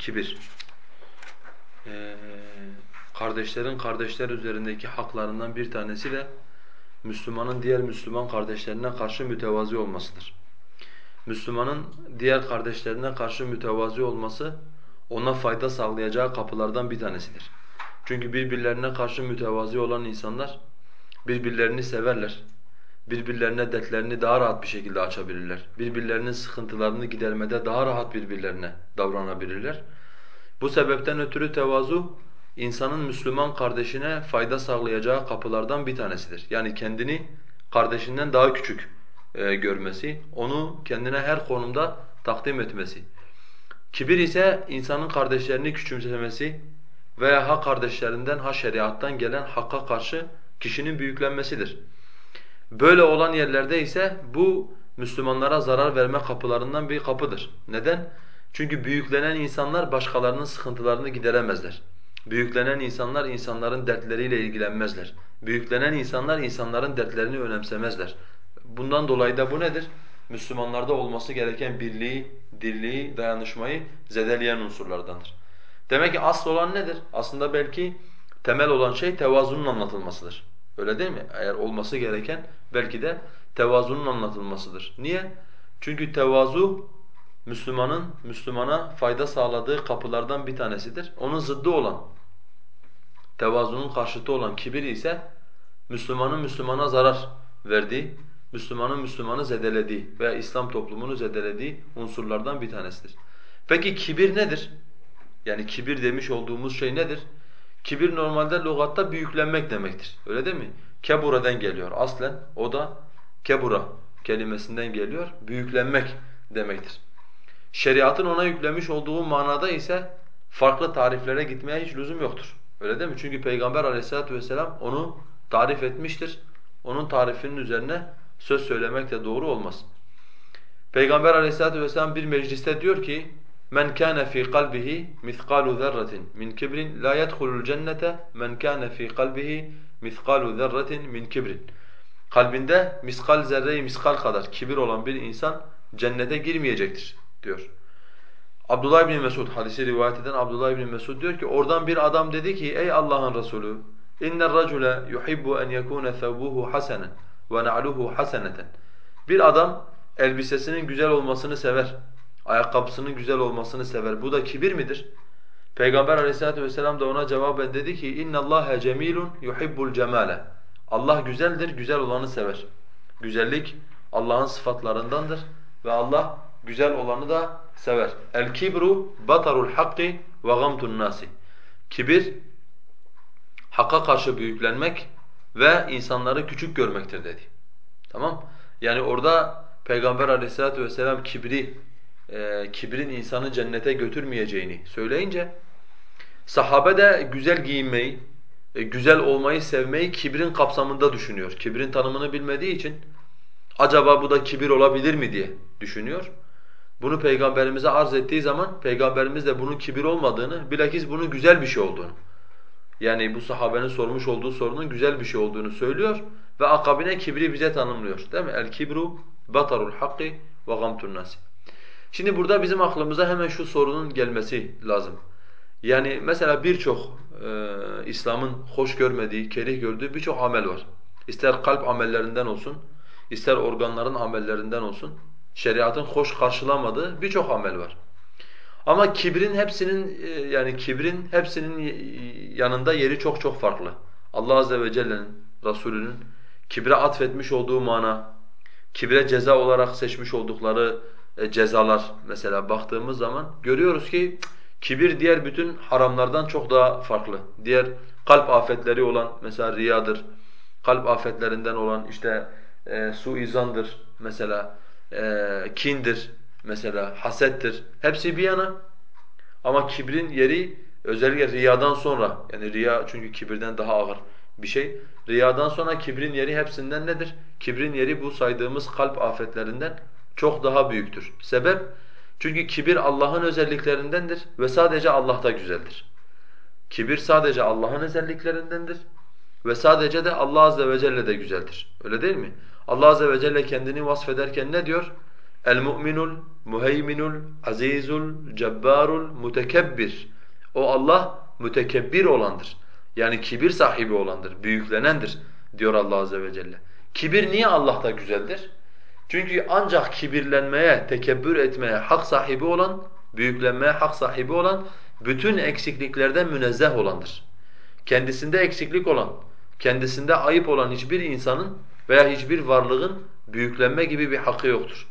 kibir. Ee, kardeşlerin kardeşler üzerindeki haklarından bir tanesi de Müslümanın diğer Müslüman kardeşlerine karşı mütevazi olmasıdır. Müslümanın diğer kardeşlerine karşı mütevazi olması ona fayda sağlayacağı kapılardan bir tanesidir. Çünkü birbirlerine karşı mütevazi olan insanlar birbirlerini severler. Birbirlerine dertlerini daha rahat bir şekilde açabilirler. Birbirlerinin sıkıntılarını gidermede daha rahat birbirlerine davranabilirler. Bu sebepten ötürü tevazu insanın Müslüman kardeşine fayda sağlayacağı kapılardan bir tanesidir. Yani kendini kardeşinden daha küçük e, görmesi, onu kendine her konumda takdim etmesi. Kibir ise insanın kardeşlerini küçümsemesi veya ha kardeşlerinden ha şeriattan gelen hakka karşı kişinin büyüklenmesidir. Böyle olan yerlerde ise bu Müslümanlara zarar verme kapılarından bir kapıdır. Neden? Çünkü büyüklenen insanlar başkalarının sıkıntılarını gideremezler. Büyüklenen insanlar insanların dertleriyle ilgilenmezler. Büyüklenen insanlar insanların dertlerini önemsemezler. Bundan dolayı da bu nedir? Müslümanlarda olması gereken birliği, dirliği, dayanışmayı zedeleyen unsurlardandır. Demek ki asıl olan nedir? Aslında belki temel olan şey tevazunun anlatılmasıdır. Öyle değil mi? Eğer olması gereken belki de tevazunun anlatılmasıdır. Niye? Çünkü tevazu Müslümanın Müslümana fayda sağladığı kapılardan bir tanesidir. Onun zıddı olan, tevazunun karşıtı olan kibir ise Müslümanın Müslümana zarar verdiği, Müslümanın Müslümanı zedelediği veya İslam toplumunu zedelediği unsurlardan bir tanesidir. Peki kibir nedir? Yani kibir demiş olduğumuz şey nedir? Kibir normalde lügatta büyüklenmek demektir. Öyle değil mi? Kebura'dan geliyor aslen. O da kebura kelimesinden geliyor. Büyüklenmek demektir. Şeriatın ona yüklemiş olduğu manada ise farklı tariflere gitmeye hiç lüzum yoktur. Öyle değil mi? Çünkü Peygamber aleyhissalatu vesselam onu tarif etmiştir. Onun tarifinin üzerine söz söylemek de doğru olmaz. Peygamber aleyhissalatu vesselam bir mecliste diyor ki Men kana fi kalbihi miskalu zerratin min kibrin la yedhulul cennete men kana fi kalbihi miskalu zerratin min kibrin. Kalbinde miskal zerreyi miskal kadar kibir olan bir insan cennete girmeyecektir diyor. Abdullah ibn Mesud hadisi rivayet eden Abdullah ibn Mesud diyor ki oradan bir adam dedi ki ey Allah'ın Resulü inner racule yuhibbu en yekuna thawbuhu hasanan ve na'luhu hasanatan. Bir adam elbisesinin güzel olmasını sever. Ayakkabısının güzel olmasını sever. Bu da kibir midir? Peygamber Aleyhisselatü vesselam da ona cevaben dedi ki inna Allaha cemilun yuhibbul cemale. Allah güzeldir, güzel olanı sever. Güzellik Allah'ın sıfatlarındandır ve Allah güzel olanı da sever. El kibru batarul hakki ve nasi. Kibir hakka karşı büyüklenmek ve insanları küçük görmektir dedi. Tamam? Yani orada Peygamber Aleyhisselatü vesselam kibri e, kibrin insanı cennete götürmeyeceğini söyleyince sahabe de güzel giyinmeyi, e, güzel olmayı sevmeyi kibrin kapsamında düşünüyor. Kibrin tanımını bilmediği için acaba bu da kibir olabilir mi diye düşünüyor. Bunu peygamberimize arz ettiği zaman peygamberimiz de bunun kibir olmadığını, bilakis bunun güzel bir şey olduğunu yani bu sahabenin sormuş olduğu sorunun güzel bir şey olduğunu söylüyor ve akabine kibri bize tanımlıyor. Değil mi? El kibru batarul hakki ve gamtun nas. Şimdi burada bizim aklımıza hemen şu sorunun gelmesi lazım. Yani mesela birçok e, İslam'ın hoş görmediği, kerih gördüğü birçok amel var. İster kalp amellerinden olsun, ister organların amellerinden olsun. Şeriatın hoş karşılamadığı birçok amel var. Ama kibrin hepsinin e, yani kibrin hepsinin yanında yeri çok çok farklı. Allah azze ve celle'nin Resulünün kibre atfetmiş olduğu mana, kibre ceza olarak seçmiş oldukları cezalar mesela baktığımız zaman görüyoruz ki kibir diğer bütün haramlardan çok daha farklı. Diğer kalp afetleri olan mesela riyadır, kalp afetlerinden olan işte e, suizandır mesela, e, kindir mesela, hasettir. Hepsi bir yana ama kibrin yeri özellikle riyadan sonra yani riya çünkü kibirden daha ağır bir şey. Riyadan sonra kibrin yeri hepsinden nedir? Kibrin yeri bu saydığımız kalp afetlerinden çok daha büyüktür. Sebep? Çünkü kibir Allah'ın özelliklerindendir ve sadece Allah'ta güzeldir. Kibir sadece Allah'ın özelliklerindendir ve sadece de Allah azze ve celle de güzeldir. Öyle değil mi? Allah azze ve celle kendini vasfederken ne diyor? El-mu'minul, muheyminul, azizul, cebbarul, mutekebbir. O Allah mütekebbir olandır. Yani kibir sahibi olandır, büyüklenendir diyor Allah azze ve celle. Kibir niye Allah'ta güzeldir? Çünkü ancak kibirlenmeye, tekebbür etmeye hak sahibi olan, büyüklenmeye hak sahibi olan, bütün eksikliklerden münezzeh olandır. Kendisinde eksiklik olan, kendisinde ayıp olan hiçbir insanın veya hiçbir varlığın büyüklenme gibi bir hakkı yoktur.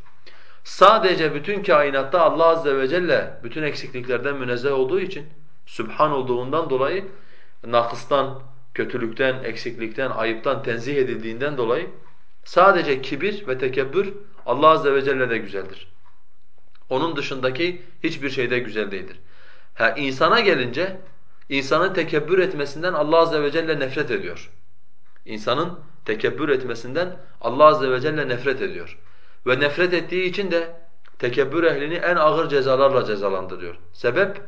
Sadece bütün kainatta Allah azze ve celle bütün eksikliklerden münezzeh olduğu için, Sübhan olduğundan dolayı nakıstan, kötülükten, eksiklikten, ayıptan tenzih edildiğinden dolayı sadece kibir ve tekebbür Allah azze ve celle de güzeldir. Onun dışındaki hiçbir şey de güzel değildir. Ha insana gelince insanın tekebbür etmesinden Allah azze ve celle nefret ediyor. İnsanın tekebbür etmesinden Allah azze ve celle nefret ediyor. Ve nefret ettiği için de tekebbür ehlini en ağır cezalarla cezalandırıyor. Sebep?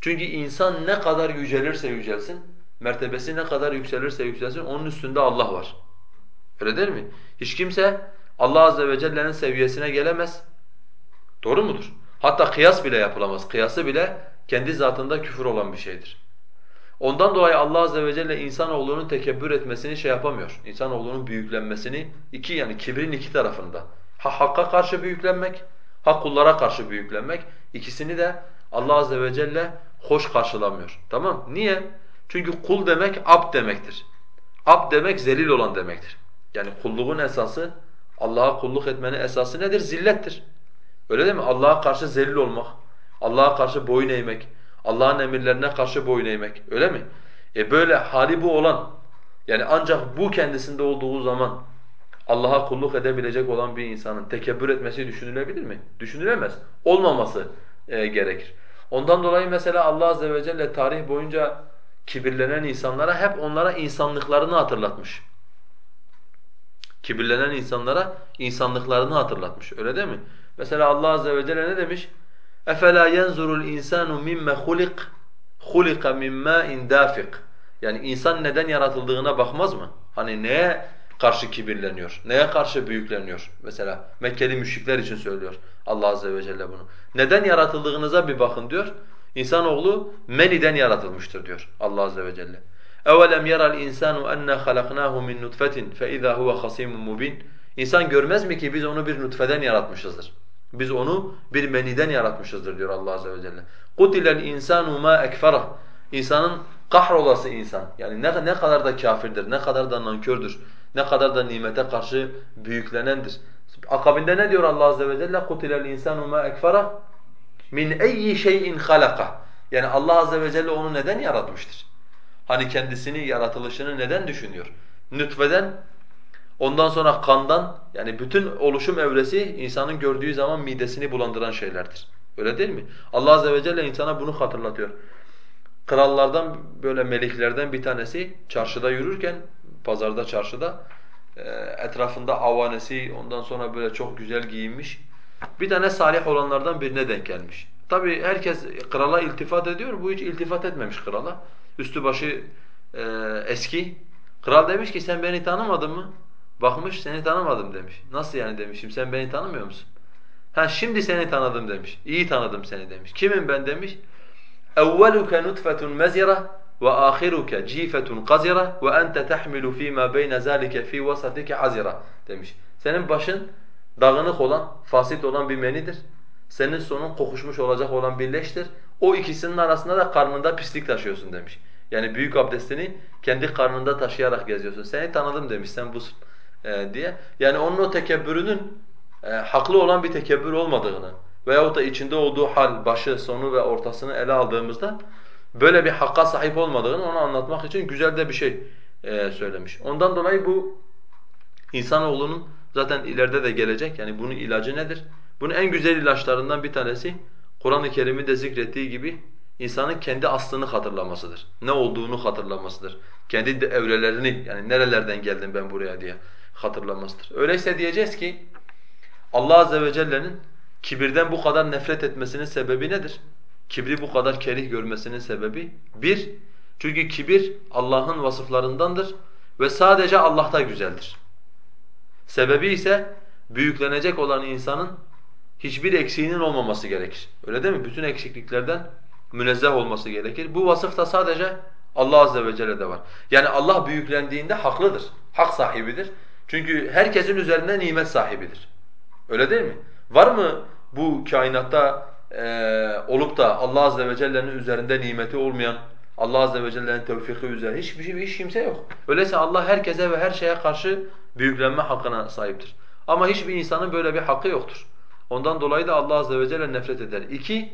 Çünkü insan ne kadar yücelirse yücelsin, mertebesi ne kadar yükselirse yükselsin onun üstünde Allah var. Öyle değil mi? Hiç kimse Allah azze ve celle'nin seviyesine gelemez. Doğru mudur? Hatta kıyas bile yapılamaz. Kıyası bile kendi zatında küfür olan bir şeydir. Ondan dolayı Allah azze ve celle insanoğlunun tekebbür etmesini şey yapamıyor. İnsanoğlunun büyüklenmesini iki yani kibrin iki tarafında. Ha hakka karşı büyüklenmek, ha kullara karşı büyüklenmek. İkisini de Allah azze ve celle hoş karşılamıyor. Tamam? Niye? Çünkü kul demek abd demektir. Abd demek zelil olan demektir. Yani kulluğun esası, Allah'a kulluk etmenin esası nedir? Zillettir. Öyle değil mi? Allah'a karşı zelil olmak, Allah'a karşı boyun eğmek, Allah'ın emirlerine karşı boyun eğmek. Öyle mi? E böyle hali bu olan, yani ancak bu kendisinde olduğu zaman Allah'a kulluk edebilecek olan bir insanın tekebbür etmesi düşünülebilir mi? Düşünülemez. Olmaması e, gerekir. Ondan dolayı mesela Allah azze ve celle tarih boyunca kibirlenen insanlara hep onlara insanlıklarını hatırlatmış. Kibirlenen insanlara insanlıklarını hatırlatmış. Öyle değil mi? Mesela Allah azze ve celle ne demiş? اَفَلَا يَنْزُرُ الْاِنْسَانُ مِمَّ خُلِقْ خُلِقَ مِنْ مَاءٍ دَافِقٍ Yani insan neden yaratıldığına bakmaz mı? Hani neye karşı kibirleniyor? Neye karşı büyükleniyor? Mesela Mekkeli müşrikler için söylüyor Allah azze ve celle bunu. Neden yaratıldığınıza bir bakın diyor. İnsanoğlu meniden yaratılmıştır diyor Allah azze ve celle. اَوَلَمْ يَرَى الْاِنْسَانُ اَنَّا خَلَقْنَاهُ مِنْ نُطْفَةٍ فَاِذَا هُوَ خَصِيمٌ مُبِينٌ İnsan görmez mi ki biz onu bir nutfeden yaratmışızdır. Biz onu bir meniden yaratmışızdır diyor Allah azze ve celle. قُتِلَ الْاِنْسَانُ مَا اَكْفَرَهُ İnsanın kahrolası insan. Yani ne, ne kadar da kafirdir, ne kadar da nankördür, ne kadar da nimete karşı büyüklenendir. Akabinde ne diyor Allah azze ve celle? قُتِلَ الْاِنْسَانُ مَا اَكْفَرَهُ مِنْ اَيِّ شَيْءٍ خَلَقَهُ Yani Allah azze ve celle onu neden yaratmıştır? Hani kendisini, yaratılışını neden düşünüyor? Nütfeden, ondan sonra kandan, yani bütün oluşum evresi insanın gördüğü zaman midesini bulandıran şeylerdir. Öyle değil mi? Allah azze ve celle insana bunu hatırlatıyor. krallardan böyle meliklerden bir tanesi çarşıda yürürken pazarda çarşıda e, etrafında avanesi ondan sonra böyle çok güzel giyinmiş bir tane salih olanlardan birine denk gelmiş. Tabi herkes krala iltifat ediyor. Bu hiç iltifat etmemiş krala. Üstü başı e, eski. Kral demiş ki sen beni tanımadın mı? Bakmış seni tanımadım demiş. Nasıl yani demişim sen beni tanımıyor musun? Ha şimdi seni tanıdım demiş. İyi tanıdım seni demiş. Kimim ben demiş? اَوَّلُكَ نُطْفَةٌ مَزِرَةٌ وَآخِرُكَ جِيفَةٌ قَزِرَةٌ وَأَنْتَ تَحْمِلُ ف۪ي مَا بَيْنَ ذَٰلِكَ ف۪ي وَسَطِكَ عَزِرَةٌ demiş. Senin başın dağınık olan, fasit olan bir menidir. Senin sonun kokuşmuş olacak olan bir leştir. O ikisinin arasında da karnında pislik taşıyorsun demiş. Yani büyük abdestini kendi karnında taşıyarak geziyorsun. Seni tanıdım demiş sen busun e, diye. Yani onun o tekebbürünün e, haklı olan bir tekebbür olmadığını veyahut da içinde olduğu hal, başı, sonu ve ortasını ele aldığımızda böyle bir hakka sahip olmadığını onu anlatmak için güzel de bir şey e, söylemiş. Ondan dolayı bu insanoğlunun zaten ileride de gelecek. Yani bunun ilacı nedir? Bunun en güzel ilaçlarından bir tanesi Kur'an-ı Kerim'in de zikrettiği gibi insanın kendi aslını hatırlamasıdır. Ne olduğunu hatırlamasıdır. Kendi de evrelerini yani nerelerden geldim ben buraya diye hatırlamasıdır. Öyleyse diyeceğiz ki Allah azze ve celle'nin kibirden bu kadar nefret etmesinin sebebi nedir? Kibri bu kadar kerih görmesinin sebebi bir, çünkü kibir Allah'ın vasıflarındandır ve sadece Allah'ta güzeldir. Sebebi ise büyüklenecek olan insanın hiçbir eksiğinin olmaması gerekir. Öyle değil mi? Bütün eksikliklerden münezzeh olması gerekir. Bu vasıf da sadece Allah azze ve celle'de var. Yani Allah büyüklendiğinde haklıdır. Hak sahibidir. Çünkü herkesin üzerinde nimet sahibidir. Öyle değil mi? Var mı bu kainatta e, olup da Allah azze ve celle'nin üzerinde nimeti olmayan, Allah azze ve celle'nin tevfiki üzerine hiçbir şey, hiç kimse yok. Öyleyse Allah herkese ve her şeye karşı büyüklenme hakkına sahiptir. Ama hiçbir insanın böyle bir hakkı yoktur. Ondan dolayı da Allah azze ve celle nefret eder. İki,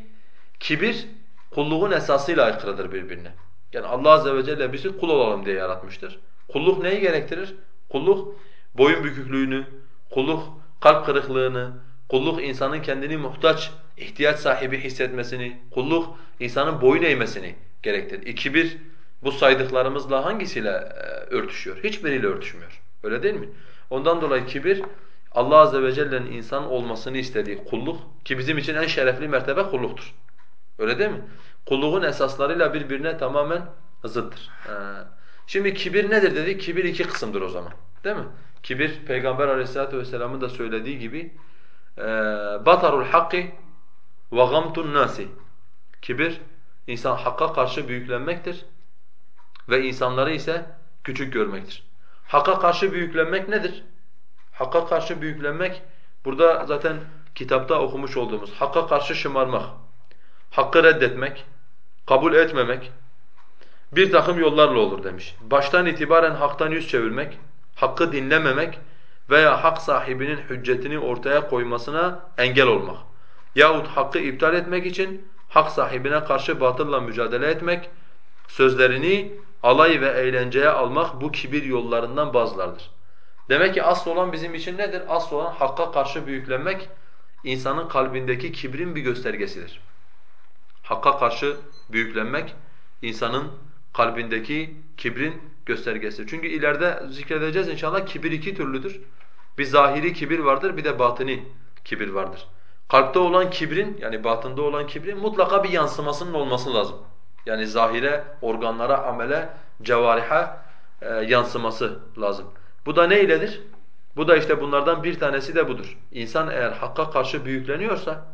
kibir kulluğun esasıyla aykırıdır birbirine. Yani Allah azze ve celle bizi kul olalım diye yaratmıştır. Kulluk neyi gerektirir? Kulluk boyun büküklüğünü, kulluk kalp kırıklığını, kulluk insanın kendini muhtaç, ihtiyaç sahibi hissetmesini, kulluk insanın boyun eğmesini gerektirir. İki bir bu saydıklarımızla hangisiyle e, örtüşüyor? Hiçbiriyle örtüşmüyor. Öyle değil mi? Ondan dolayı kibir Allah azze ve celle'nin insan olmasını istediği kulluk ki bizim için en şerefli mertebe kulluktur. Öyle değil mi? Kulluğun esaslarıyla birbirine tamamen zıttır. Şimdi kibir nedir dedik? Kibir iki kısımdır o zaman. Değil mi? Kibir Peygamber Aleyhisselatü vesselam'ın da söylediği gibi batarul hakki ve gamtun nasi. Kibir insan hakka karşı büyüklenmektir ve insanları ise küçük görmektir. Hakka karşı büyüklenmek nedir? Hakka karşı büyüklenmek burada zaten kitapta okumuş olduğumuz hakka karşı şımarmak, hakkı reddetmek, kabul etmemek bir takım yollarla olur demiş. Baştan itibaren haktan yüz çevirmek, hakkı dinlememek veya hak sahibinin hüccetini ortaya koymasına engel olmak. Yahut hakkı iptal etmek için hak sahibine karşı batılla mücadele etmek, sözlerini alay ve eğlenceye almak bu kibir yollarından bazılardır. Demek ki asıl olan bizim için nedir? Asıl olan hakka karşı büyüklenmek insanın kalbindeki kibrin bir göstergesidir. Hakka karşı büyüklenmek insanın kalbindeki kibrin göstergesi. Çünkü ileride zikredeceğiz inşallah kibir iki türlüdür. Bir zahiri kibir vardır, bir de batini kibir vardır. Kalpte olan kibrin yani batında olan kibrin mutlaka bir yansımasının olması lazım. Yani zahire, organlara, amele, cevariha e, yansıması lazım. Bu da ne iledir? Bu da işte bunlardan bir tanesi de budur. İnsan eğer hakka karşı büyükleniyorsa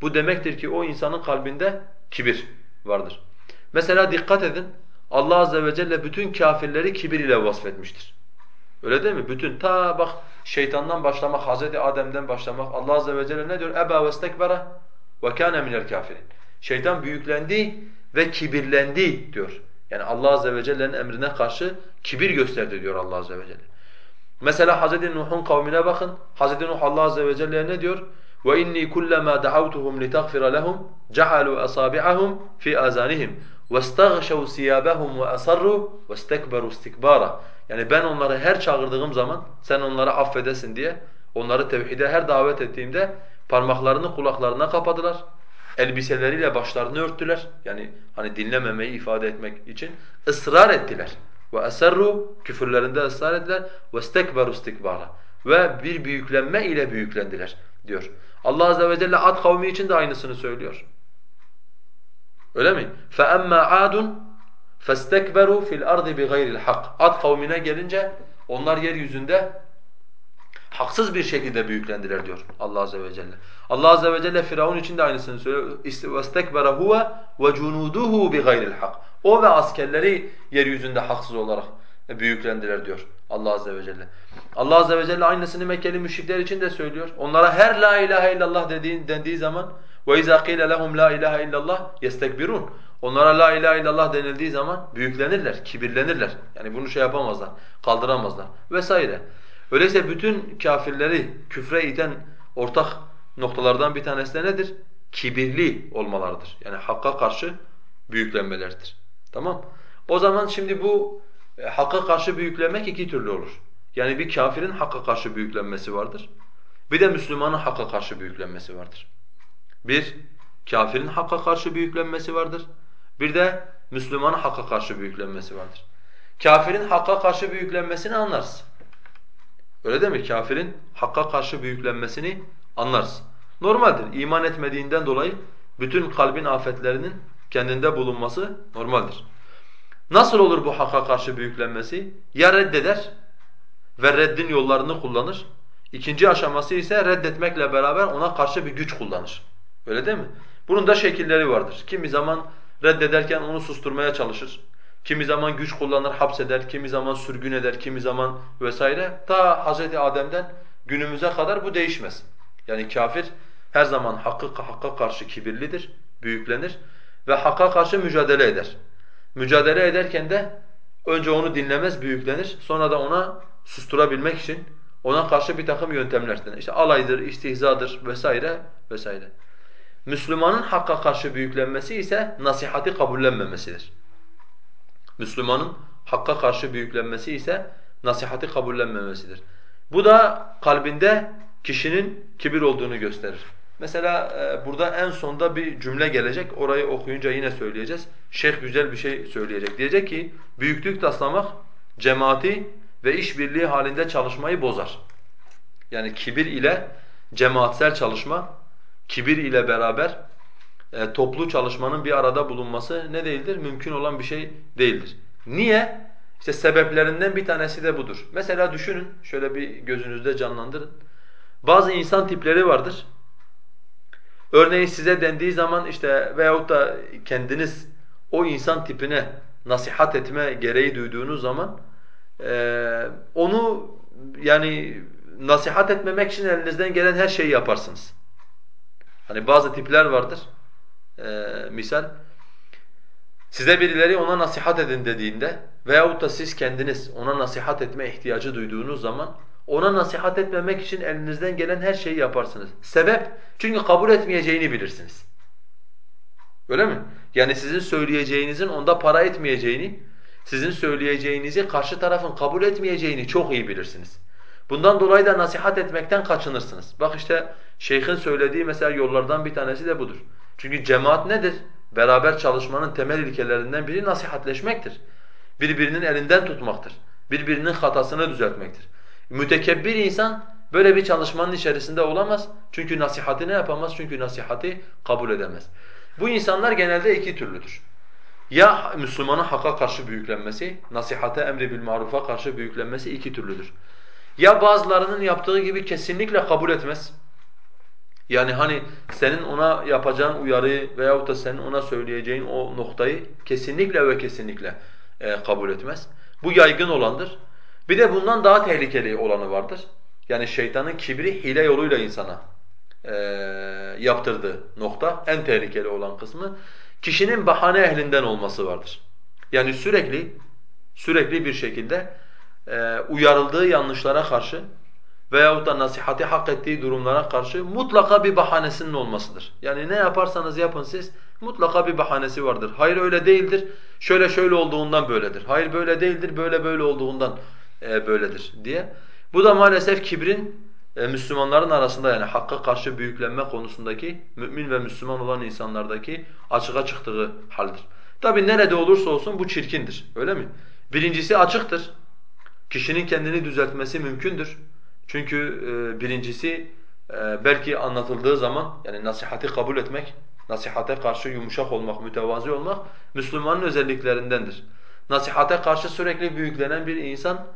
bu demektir ki o insanın kalbinde kibir vardır. Mesela dikkat edin Allah azze ve celle bütün kafirleri kibir ile vasfetmiştir. Öyle değil mi? Bütün ta bak şeytandan başlamak, Hazreti Adem'den başlamak Allah azze ve celle ne diyor? Eba vestekbera ve kana minel kafirin. Şeytan büyüklendi ve kibirlendi diyor. Yani Allah azze ve celle'nin emrine karşı kibir gösterdi diyor Allah azze ve celle. Mesela Hz. Nuh'un kavmine bakın. Hz. Nuh Allah azze ve celle'ye ne diyor? وَاِنِّي كُلَّمَا دَعَوْتُهُمْ لِتَغْفِرَ لَهُمْ جَعَلُوا أَصَابِعَهُمْ فِي آذَانِهِمْ وَاسْتَغْشَوْا ثِيَابَهُمْ وَأَصَرُّوا وَاسْتَكْبَرُوا اسْتِكْبَارًا Yani ben onları her çağırdığım zaman sen onları affedesin diye onları tevhide her davet ettiğimde parmaklarını kulaklarına kapadılar. elbiseleriyle başlarını örttüler. Yani hani dinlememeyi ifade etmek için ısrar ettiler. Ve eserru küfürlerinde ısrar ettiler. Ve istekberu istikbara. Ve bir büyüklenme ile büyüklendiler diyor. Allah azze ve celle Ad kavmi için de aynısını söylüyor. Öyle mi? فَأَمَّا عَادٌ فَاسْتَكْبَرُوا فِي الْأَرْضِ بِغَيْرِ الْحَقِّ Ad kavmine gelince onlar yeryüzünde haksız bir şekilde büyüklendiler diyor Allah azze ve celle. Allah azze ve celle Firavun için de aynısını söylüyor. وَاسْتَكْبَرَ هُوَ وَجُنُودُهُ بِغَيْرِ الْحَقِّ O ve askerleri yeryüzünde haksız olarak büyüklendiler diyor Allah azze ve celle. Allah azze ve celle aynısını Mekkeli müşrikler için de söylüyor. Onlara her la ilahe illallah dediğin, dendiği zaman وَاِذَا قِيلَ لَهُمْ لَا اِلَٰهَ اِلَّا اللّٰهِ يَسْتَكْبِرُونَ Onlara la ilahe illallah denildiği zaman büyüklenirler, kibirlenirler. Yani bunu şey yapamazlar, kaldıramazlar vesaire. Öyleyse bütün kafirleri küfre iten ortak noktalardan bir tanesi de nedir? Kibirli olmalarıdır. Yani hakka karşı büyüklenmelerdir. Tamam? O zaman şimdi bu e, hakka karşı büyüklenmek iki türlü olur. Yani bir kafirin hakka karşı büyüklenmesi vardır. Bir de Müslümanın hakka karşı büyüklenmesi vardır. Bir, kafirin hakka karşı büyüklenmesi vardır. Bir de Müslümanın hakka karşı büyüklenmesi vardır. Kafirin hakka karşı büyüklenmesini anlarsın. Öyle değil mi? Kafirin hakka karşı büyüklenmesini anlarsın. Normaldir. İman etmediğinden dolayı bütün kalbin afetlerinin kendinde bulunması normaldir. Nasıl olur bu hakka karşı büyüklenmesi? Ya reddeder ve reddin yollarını kullanır. İkinci aşaması ise reddetmekle beraber ona karşı bir güç kullanır. Öyle değil mi? Bunun da şekilleri vardır. Kimi zaman reddederken onu susturmaya çalışır. Kimi zaman güç kullanır, hapseder, kimi zaman sürgün eder, kimi zaman vesaire. Ta Hz. Adem'den günümüze kadar bu değişmez. Yani kafir her zaman hakkı, hakka karşı kibirlidir, büyüklenir ve hakka karşı mücadele eder. Mücadele ederken de önce onu dinlemez, büyüklenir. Sonra da ona susturabilmek için ona karşı bir takım yöntemler denir. İşte alaydır, istihzadır vesaire vesaire. Müslümanın hakka karşı büyüklenmesi ise nasihati kabullenmemesidir. Müslümanın hakka karşı büyüklenmesi ise nasihati kabullenmemesidir. Bu da kalbinde kişinin kibir olduğunu gösterir. Mesela e, burada en sonda bir cümle gelecek. Orayı okuyunca yine söyleyeceğiz. Şeyh güzel bir şey söyleyecek. Diyecek ki büyüklük taslamak cemaati ve işbirliği halinde çalışmayı bozar. Yani kibir ile cemaatsel çalışma, kibir ile beraber e, toplu çalışmanın bir arada bulunması ne değildir? Mümkün olan bir şey değildir. Niye? İşte sebeplerinden bir tanesi de budur. Mesela düşünün, şöyle bir gözünüzde canlandırın. Bazı insan tipleri vardır. Örneğin size dendiği zaman işte veyahut da kendiniz o insan tipine nasihat etme gereği duyduğunuz zaman e, onu yani nasihat etmemek için elinizden gelen her şeyi yaparsınız. Hani bazı tipler vardır. Ee, misal size birileri ona nasihat edin dediğinde veyahut da siz kendiniz ona nasihat etme ihtiyacı duyduğunuz zaman ona nasihat etmemek için elinizden gelen her şeyi yaparsınız. Sebep? Çünkü kabul etmeyeceğini bilirsiniz. Öyle mi? Yani sizin söyleyeceğinizin onda para etmeyeceğini, sizin söyleyeceğinizi karşı tarafın kabul etmeyeceğini çok iyi bilirsiniz. Bundan dolayı da nasihat etmekten kaçınırsınız. Bak işte şeyhin söylediği mesela yollardan bir tanesi de budur. Çünkü cemaat nedir? Beraber çalışmanın temel ilkelerinden biri nasihatleşmektir. Birbirinin elinden tutmaktır. Birbirinin hatasını düzeltmektir. Mütekebbir insan böyle bir çalışmanın içerisinde olamaz. Çünkü nasihati ne yapamaz? Çünkü nasihati kabul edemez. Bu insanlar genelde iki türlüdür. Ya Müslümanın hakka karşı büyüklenmesi, nasihate emri bil marufa karşı büyüklenmesi iki türlüdür. Ya bazılarının yaptığı gibi kesinlikle kabul etmez. Yani hani senin ona yapacağın uyarıyı veyahut da senin ona söyleyeceğin o noktayı kesinlikle ve kesinlikle e, kabul etmez. Bu yaygın olandır. Bir de bundan daha tehlikeli olanı vardır. Yani şeytanın kibri hile yoluyla insana e, yaptırdığı nokta en tehlikeli olan kısmı kişinin bahane ehlinden olması vardır. Yani sürekli sürekli bir şekilde e, uyarıldığı yanlışlara karşı veyahut da nasihati hak ettiği durumlara karşı mutlaka bir bahanesinin olmasıdır. Yani ne yaparsanız yapın siz mutlaka bir bahanesi vardır. Hayır öyle değildir, şöyle şöyle olduğundan böyledir. Hayır böyle değildir, böyle böyle olduğundan e, böyledir diye. Bu da maalesef kibrin e, Müslümanların arasında yani hakka karşı büyüklenme konusundaki mümin ve Müslüman olan insanlardaki açığa çıktığı haldir. Tabi nerede olursa olsun bu çirkindir. Öyle mi? Birincisi açıktır. Kişinin kendini düzeltmesi mümkündür. Çünkü e, birincisi e, belki anlatıldığı zaman yani nasihati kabul etmek, nasihate karşı yumuşak olmak, mütevazi olmak Müslümanın özelliklerindendir. Nasihate karşı sürekli büyüklenen bir insan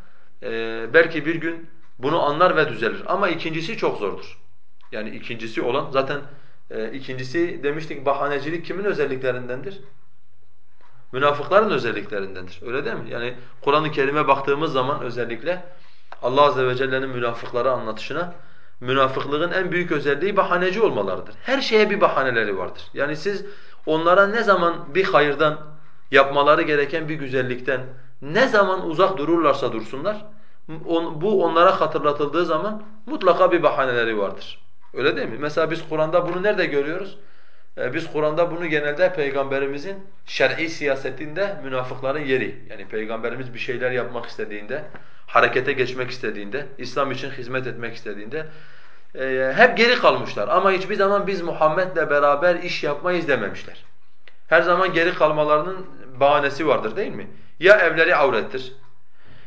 e, belki bir gün bunu anlar ve düzelir. Ama ikincisi çok zordur. Yani ikincisi olan zaten e, ikincisi demiştik bahanecilik kimin özelliklerindendir? Münafıkların özelliklerindendir. Öyle değil mi? Yani Kur'an-ı Kerim'e baktığımız zaman özellikle Allah azze ve celle'nin münafıkları anlatışına münafıklığın en büyük özelliği bahaneci olmalarıdır. Her şeye bir bahaneleri vardır. Yani siz onlara ne zaman bir hayırdan, yapmaları gereken bir güzellikten ne zaman uzak dururlarsa dursunlar, bu onlara hatırlatıldığı zaman mutlaka bir bahaneleri vardır. Öyle değil mi? Mesela biz Kur'an'da bunu nerede görüyoruz? Ee, biz Kur'an'da bunu genelde Peygamberimizin şer'i siyasetinde münafıkların yeri. Yani Peygamberimiz bir şeyler yapmak istediğinde, harekete geçmek istediğinde, İslam için hizmet etmek istediğinde e, hep geri kalmışlar. Ama hiçbir zaman biz Muhammed'le beraber iş yapmayız dememişler. Her zaman geri kalmalarının bahanesi vardır değil mi? Ya evleri avrettir,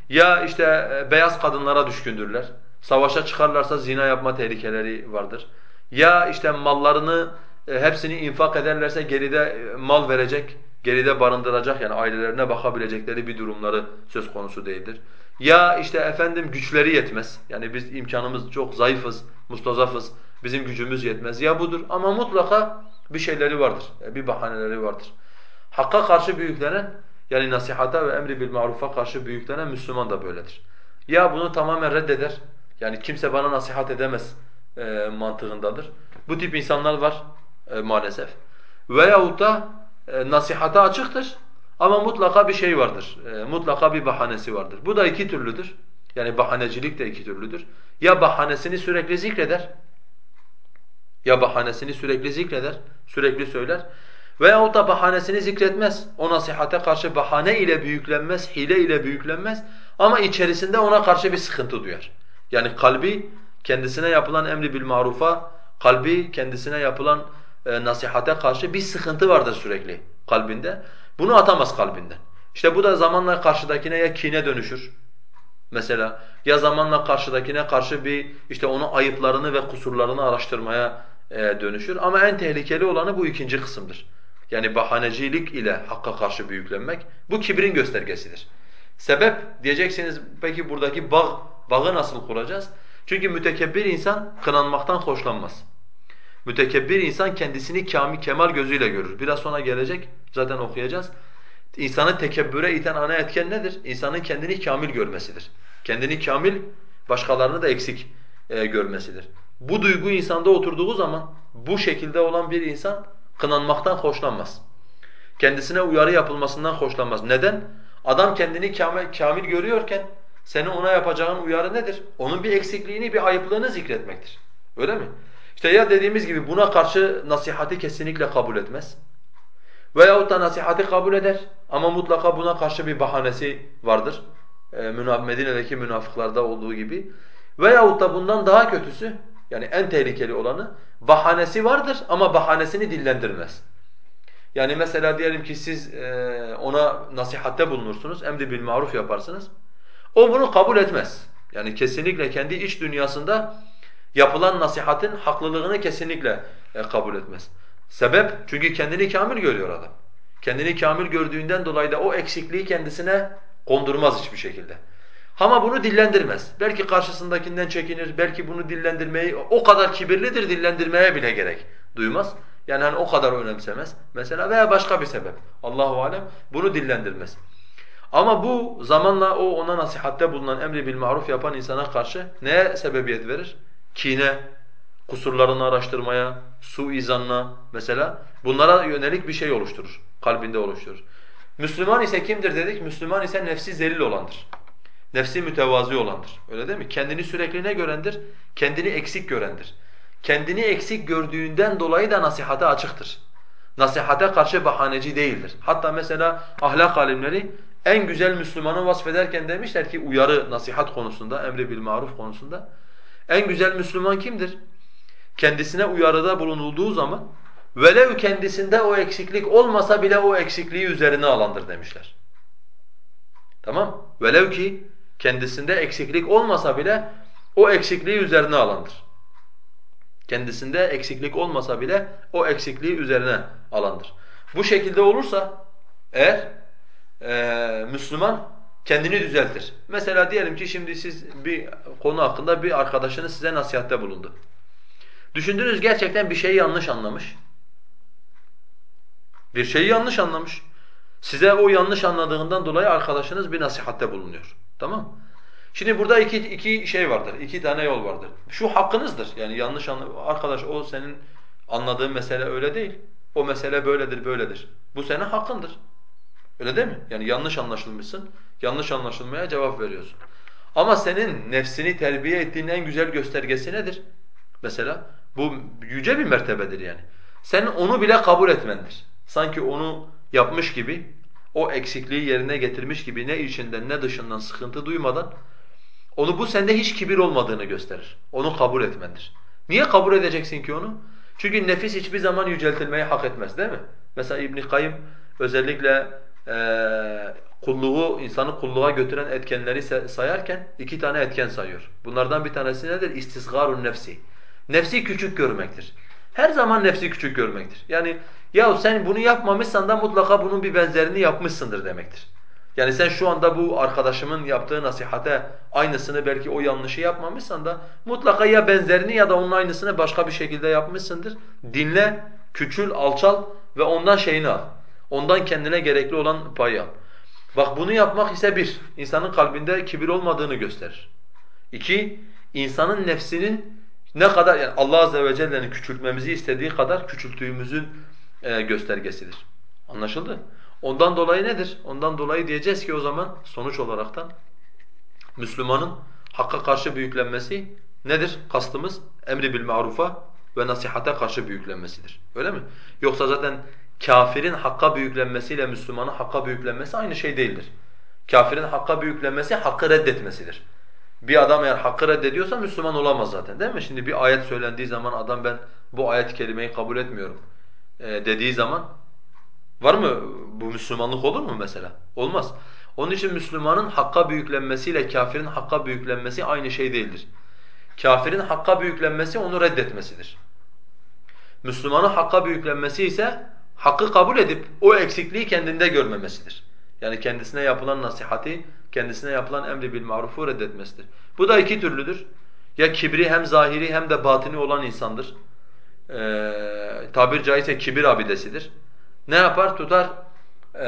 ya işte e, beyaz kadınlara düşkündürler. Savaşa çıkarlarsa zina yapma tehlikeleri vardır. Ya işte mallarını e, hepsini infak ederlerse geride e, mal verecek, geride barındıracak yani ailelerine bakabilecekleri bir durumları söz konusu değildir. Ya işte efendim güçleri yetmez. Yani biz imkanımız çok zayıfız, mustazafız. Bizim gücümüz yetmez. Ya budur ama mutlaka bir şeyleri vardır. Bir bahaneleri vardır. Hakka karşı büyüklenen yani nasihata ve emri bil marufa karşı büyüklenen Müslüman da böyledir. Ya bunu tamamen reddeder. Yani kimse bana nasihat edemez e, mantığındadır. Bu tip insanlar var e, maalesef. Veyahut da e, nasihata açıktır ama mutlaka bir şey vardır. E, mutlaka bir bahanesi vardır. Bu da iki türlüdür. Yani bahanecilik de iki türlüdür. Ya bahanesini sürekli zikreder. Ya bahanesini sürekli zikreder, sürekli söyler. Veyahut da bahanesini zikretmez. O nasihate karşı bahane ile büyüklenmez, hile ile büyüklenmez. Ama içerisinde ona karşı bir sıkıntı duyar. Yani kalbi kendisine yapılan emri bil marufa, kalbi kendisine yapılan e, nasihate karşı bir sıkıntı vardır sürekli kalbinde. Bunu atamaz kalbinden. İşte bu da zamanla karşıdakine ya kine dönüşür. Mesela ya zamanla karşıdakine karşı bir işte onun ayıplarını ve kusurlarını araştırmaya e, dönüşür. Ama en tehlikeli olanı bu ikinci kısımdır. Yani bahanecilik ile hakka karşı büyüklenmek bu kibrin göstergesidir. Sebep diyeceksiniz peki buradaki bağ, bağı nasıl kuracağız? Çünkü mütekebbir insan kınanmaktan hoşlanmaz. Mütekebbir insan kendisini kamil, kemal gözüyle görür. Biraz sonra gelecek, zaten okuyacağız. İnsanı tekebbüre iten ana etken nedir? İnsanın kendini kamil görmesidir. Kendini kamil, başkalarını da eksik e, görmesidir. Bu duygu insanda oturduğu zaman bu şekilde olan bir insan kınanmaktan hoşlanmaz. Kendisine uyarı yapılmasından hoşlanmaz. Neden? Adam kendini kamil, görüyorken senin ona yapacağın uyarı nedir? Onun bir eksikliğini, bir ayıplığını zikretmektir. Öyle mi? İşte ya dediğimiz gibi buna karşı nasihati kesinlikle kabul etmez. Veyahut da nasihati kabul eder ama mutlaka buna karşı bir bahanesi vardır. Ee, Medine'deki münafıklarda olduğu gibi. Veyahut da bundan daha kötüsü yani en tehlikeli olanı bahanesi vardır ama bahanesini dillendirmez. Yani mesela diyelim ki siz e, ona nasihatte bulunursunuz, emri bil maruf yaparsınız. O bunu kabul etmez. Yani kesinlikle kendi iç dünyasında yapılan nasihatin haklılığını kesinlikle e, kabul etmez. Sebep? Çünkü kendini kamil görüyor adam. Kendini kamil gördüğünden dolayı da o eksikliği kendisine kondurmaz hiçbir şekilde. Ama bunu dillendirmez. Belki karşısındakinden çekinir, belki bunu dillendirmeyi o kadar kibirlidir dillendirmeye bile gerek duymaz. Yani hani o kadar önemsemez mesela veya başka bir sebep. Allahu alem bunu dillendirmez. Ama bu zamanla o ona nasihatte bulunan emri bil maruf yapan insana karşı neye sebebiyet verir? Kine, kusurlarını araştırmaya, suizanla mesela bunlara yönelik bir şey oluşturur. Kalbinde oluşturur. Müslüman ise kimdir dedik? Müslüman ise nefsi zelil olandır. Nefsi mütevazi olandır. Öyle değil mi? Kendini sürekli ne görendir? Kendini eksik görendir. Kendini eksik gördüğünden dolayı da nasihate açıktır. Nasihate karşı bahaneci değildir. Hatta mesela ahlak alimleri en güzel Müslümanı vasfederken demişler ki uyarı, nasihat konusunda, emri bil maruf konusunda En güzel Müslüman kimdir? Kendisine uyarıda bulunulduğu zaman velev kendisinde o eksiklik olmasa bile o eksikliği üzerine alandır demişler. Tamam? Velev ki kendisinde eksiklik olmasa bile o eksikliği üzerine alandır. Kendisinde eksiklik olmasa bile o eksikliği üzerine alandır. Bu şekilde olursa eğer e, Müslüman kendini düzeltir. Mesela diyelim ki şimdi siz bir konu hakkında bir arkadaşınız size nasihatte bulundu. Düşündünüz gerçekten bir şeyi yanlış anlamış. Bir şeyi yanlış anlamış. Size o yanlış anladığından dolayı arkadaşınız bir nasihatte bulunuyor. Tamam Şimdi burada iki, iki şey vardır, iki tane yol vardır. Şu hakkınızdır. Yani yanlış anla arkadaş o senin anladığın mesele öyle değil. O mesele böyledir, böyledir. Bu senin hakkındır. Öyle değil mi? Yani yanlış anlaşılmışsın, yanlış anlaşılmaya cevap veriyorsun. Ama senin nefsini terbiye ettiğin en güzel göstergesi nedir? Mesela bu yüce bir mertebedir yani. Sen onu bile kabul etmendir. Sanki onu yapmış gibi, o eksikliği yerine getirmiş gibi ne içinden ne dışından sıkıntı duymadan onu bu sende hiç kibir olmadığını gösterir. Onu kabul etmendir. Niye kabul edeceksin ki onu? Çünkü nefis hiçbir zaman yüceltilmeyi hak etmez değil mi? Mesela İbn Kayyım özellikle e, kulluğu, insanı kulluğa götüren etkenleri sayarken iki tane etken sayıyor. Bunlardan bir tanesi nedir? İstisgarun nefsi. Nefsi küçük görmektir. Her zaman nefsi küçük görmektir. Yani ya sen bunu yapmamışsan da mutlaka bunun bir benzerini yapmışsındır demektir. Yani sen şu anda bu arkadaşımın yaptığı nasihate aynısını belki o yanlışı yapmamışsan da mutlaka ya benzerini ya da onun aynısını başka bir şekilde yapmışsındır. Dinle, küçül, alçal ve ondan şeyini al. Ondan kendine gerekli olan payı al. Bak bunu yapmak ise bir, insanın kalbinde kibir olmadığını gösterir. İki, insanın nefsinin ne kadar yani Allah azze ve celle'nin küçültmemizi istediği kadar küçülttüğümüzün e, göstergesidir. Anlaşıldı? Ondan dolayı nedir? Ondan dolayı diyeceğiz ki o zaman sonuç olaraktan Müslümanın hakka karşı büyüklenmesi nedir? Kastımız emri bil marufa ve nasihate karşı büyüklenmesidir. Öyle mi? Yoksa zaten kafirin hakka büyüklenmesiyle Müslümanın hakka büyüklenmesi aynı şey değildir. Kafirin hakka büyüklenmesi hakkı reddetmesidir. Bir adam eğer hakkı reddediyorsa Müslüman olamaz zaten değil mi? Şimdi bir ayet söylendiği zaman adam ben bu ayet kelimeyi kabul etmiyorum e, dediği zaman var mı bu Müslümanlık olur mu mesela? Olmaz. Onun için Müslümanın hakka büyüklenmesiyle kafirin hakka büyüklenmesi aynı şey değildir. Kafirin hakka büyüklenmesi onu reddetmesidir. Müslümanın hakka büyüklenmesi ise hakkı kabul edip o eksikliği kendinde görmemesidir. Yani kendisine yapılan nasihati, kendisine yapılan emri bil marufu reddetmesidir. Bu da iki türlüdür. Ya kibri hem zahiri hem de batini olan insandır. Ee, tabir caizse kibir abidesidir. Ne yapar? Tutar e,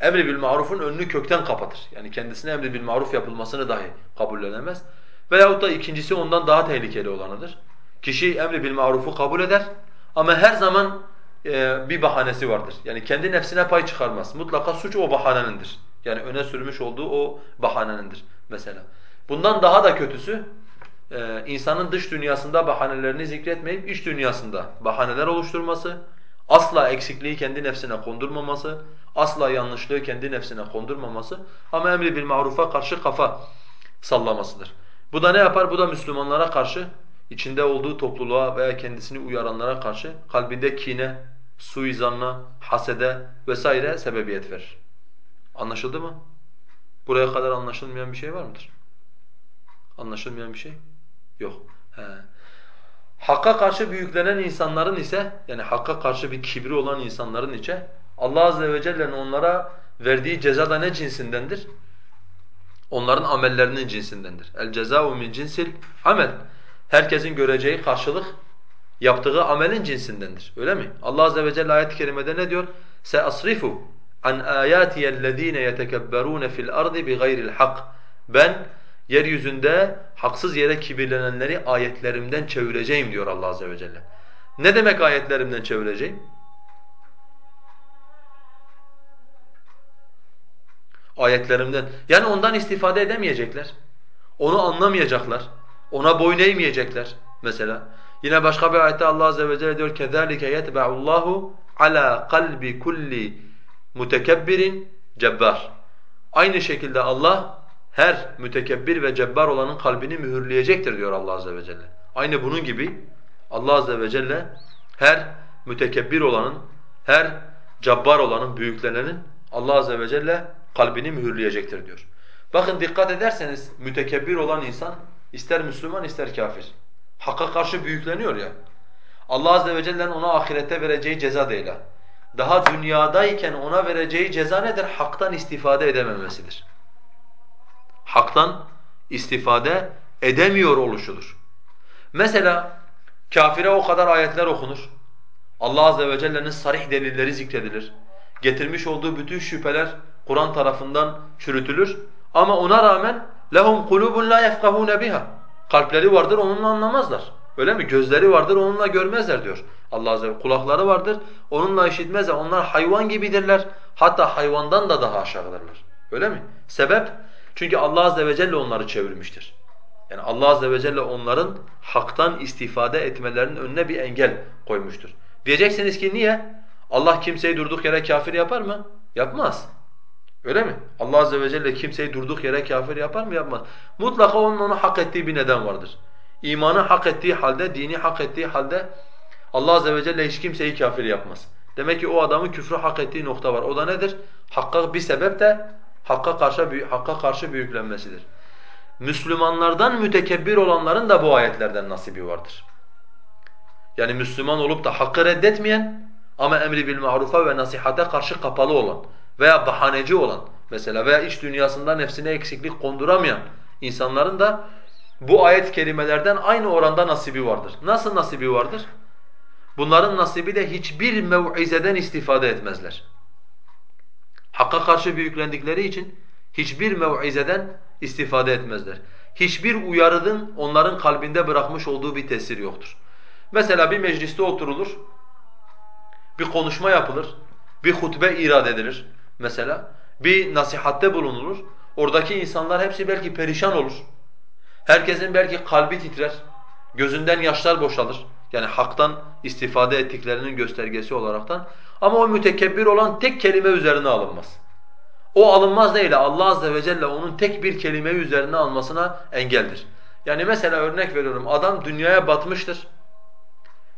emri bil marufun önünü kökten kapatır. Yani kendisine emri bil maruf yapılmasını dahi kabullenemez. Veyahut da ikincisi ondan daha tehlikeli olanıdır. Kişi emri bil marufu kabul eder ama her zaman e, bir bahanesi vardır. Yani kendi nefsine pay çıkarmaz. Mutlaka suç o bahanenindir. Yani öne sürmüş olduğu o bahanenindir mesela. Bundan daha da kötüsü e, insanın dış dünyasında bahanelerini zikretmeyip iç dünyasında bahaneler oluşturması, asla eksikliği kendi nefsine kondurmaması, asla yanlışlığı kendi nefsine kondurmaması ama emri bil marufa karşı kafa sallamasıdır. Bu da ne yapar? Bu da Müslümanlara karşı içinde olduğu topluluğa veya kendisini uyaranlara karşı kalbinde kine, suizanla, hasede vesaire sebebiyet verir. Anlaşıldı mı? Buraya kadar anlaşılmayan bir şey var mıdır? Anlaşılmayan bir şey? Yok. He. Hakka karşı büyüklenen insanların ise yani hakka karşı bir kibri olan insanların içe Allah azze ve celle'nin onlara verdiği ceza da ne cinsindendir? Onların amellerinin cinsindendir. El cezâ'u min cinsil amel. Herkesin göreceği karşılık yaptığı amelin cinsindendir. Öyle mi? Allah azze ve celle ayet-i kerimede ne diyor? Seasrifu an ayatiyellezine yetekebberun fil ardı bigayril hak. Ben yeryüzünde haksız yere kibirlenenleri ayetlerimden çevireceğim diyor Allah azze ve celle. Ne demek ayetlerimden çevireceğim? Ayetlerimden. Yani ondan istifade edemeyecekler. Onu anlamayacaklar. Ona boyun eğmeyecekler mesela. Yine başka bir ayette Allah azze ve celle diyor: "Kezalike yetba'u Allahu ala kalbi kulli mutekebbirin cebbar. Aynı şekilde Allah her mütekebbir ve cebbar olanın kalbini mühürleyecektir diyor Allah azze ve celle. Aynı bunun gibi Allah azze ve celle her mütekebbir olanın, her cabbar olanın, büyüklenenin Allah azze ve celle kalbini mühürleyecektir diyor. Bakın dikkat ederseniz mütekebbir olan insan ister Müslüman ister kafir. Hakka karşı büyükleniyor ya. Allah azze ve celle'nin ona ahirette vereceği ceza değil ha. Daha dünyadayken ona vereceği ceza nedir? Haktan istifade edememesidir. Haktan istifade edemiyor oluşudur. Mesela kafire o kadar ayetler okunur. Allah azze ve celle'nin sarih delilleri zikredilir. Getirmiş olduğu bütün şüpheler Kur'an tarafından çürütülür. Ama ona rağmen lehum kulubun la yefkahun biha. Kalpleri vardır onunla anlamazlar. Öyle mi? Gözleri vardır onunla görmezler diyor. Allah azze ve kulakları vardır onunla işitmezler. Onlar hayvan gibidirler. Hatta hayvandan da daha aşağıdırlar. Öyle mi? Sebep? Çünkü Allah azze ve celle onları çevirmiştir. Yani Allah azze ve celle onların haktan istifade etmelerinin önüne bir engel koymuştur. Diyeceksiniz ki niye? Allah kimseyi durduk yere kafir yapar mı? Yapmaz. Öyle mi? Allah azze ve celle kimseyi durduk yere kafir yapar mı? Yapmaz. Mutlaka onun onu hak ettiği bir neden vardır. İmanı hak ettiği halde, dini hak ettiği halde Allah azze ve celle hiç kimseyi kafir yapmaz. Demek ki o adamın küfrü hak ettiği nokta var. O da nedir? Hakka bir sebep de hakka karşı hakka karşı büyüklenmesidir. Müslümanlardan mütekebbir olanların da bu ayetlerden nasibi vardır. Yani Müslüman olup da hakkı reddetmeyen ama emri bil marufa ve nasihate karşı kapalı olan veya bahaneci olan mesela veya iç dünyasında nefsine eksiklik konduramayan insanların da bu ayet kelimelerden aynı oranda nasibi vardır. Nasıl nasibi vardır? Bunların nasibi de hiçbir mev'izeden istifade etmezler. Hakka karşı büyüklendikleri için hiçbir mev'izeden istifade etmezler. Hiçbir uyarının onların kalbinde bırakmış olduğu bir tesir yoktur. Mesela bir mecliste oturulur, bir konuşma yapılır, bir hutbe irad edilir mesela. Bir nasihatte bulunulur. Oradaki insanlar hepsi belki perişan olur. Herkesin belki kalbi titrer, gözünden yaşlar boşalır. Yani haktan istifade ettiklerinin göstergesi olaraktan. Ama o mütekebbir olan tek kelime üzerine alınmaz. O alınmaz değil Allah azze ve celle onun tek bir kelime üzerine almasına engeldir. Yani mesela örnek veriyorum adam dünyaya batmıştır.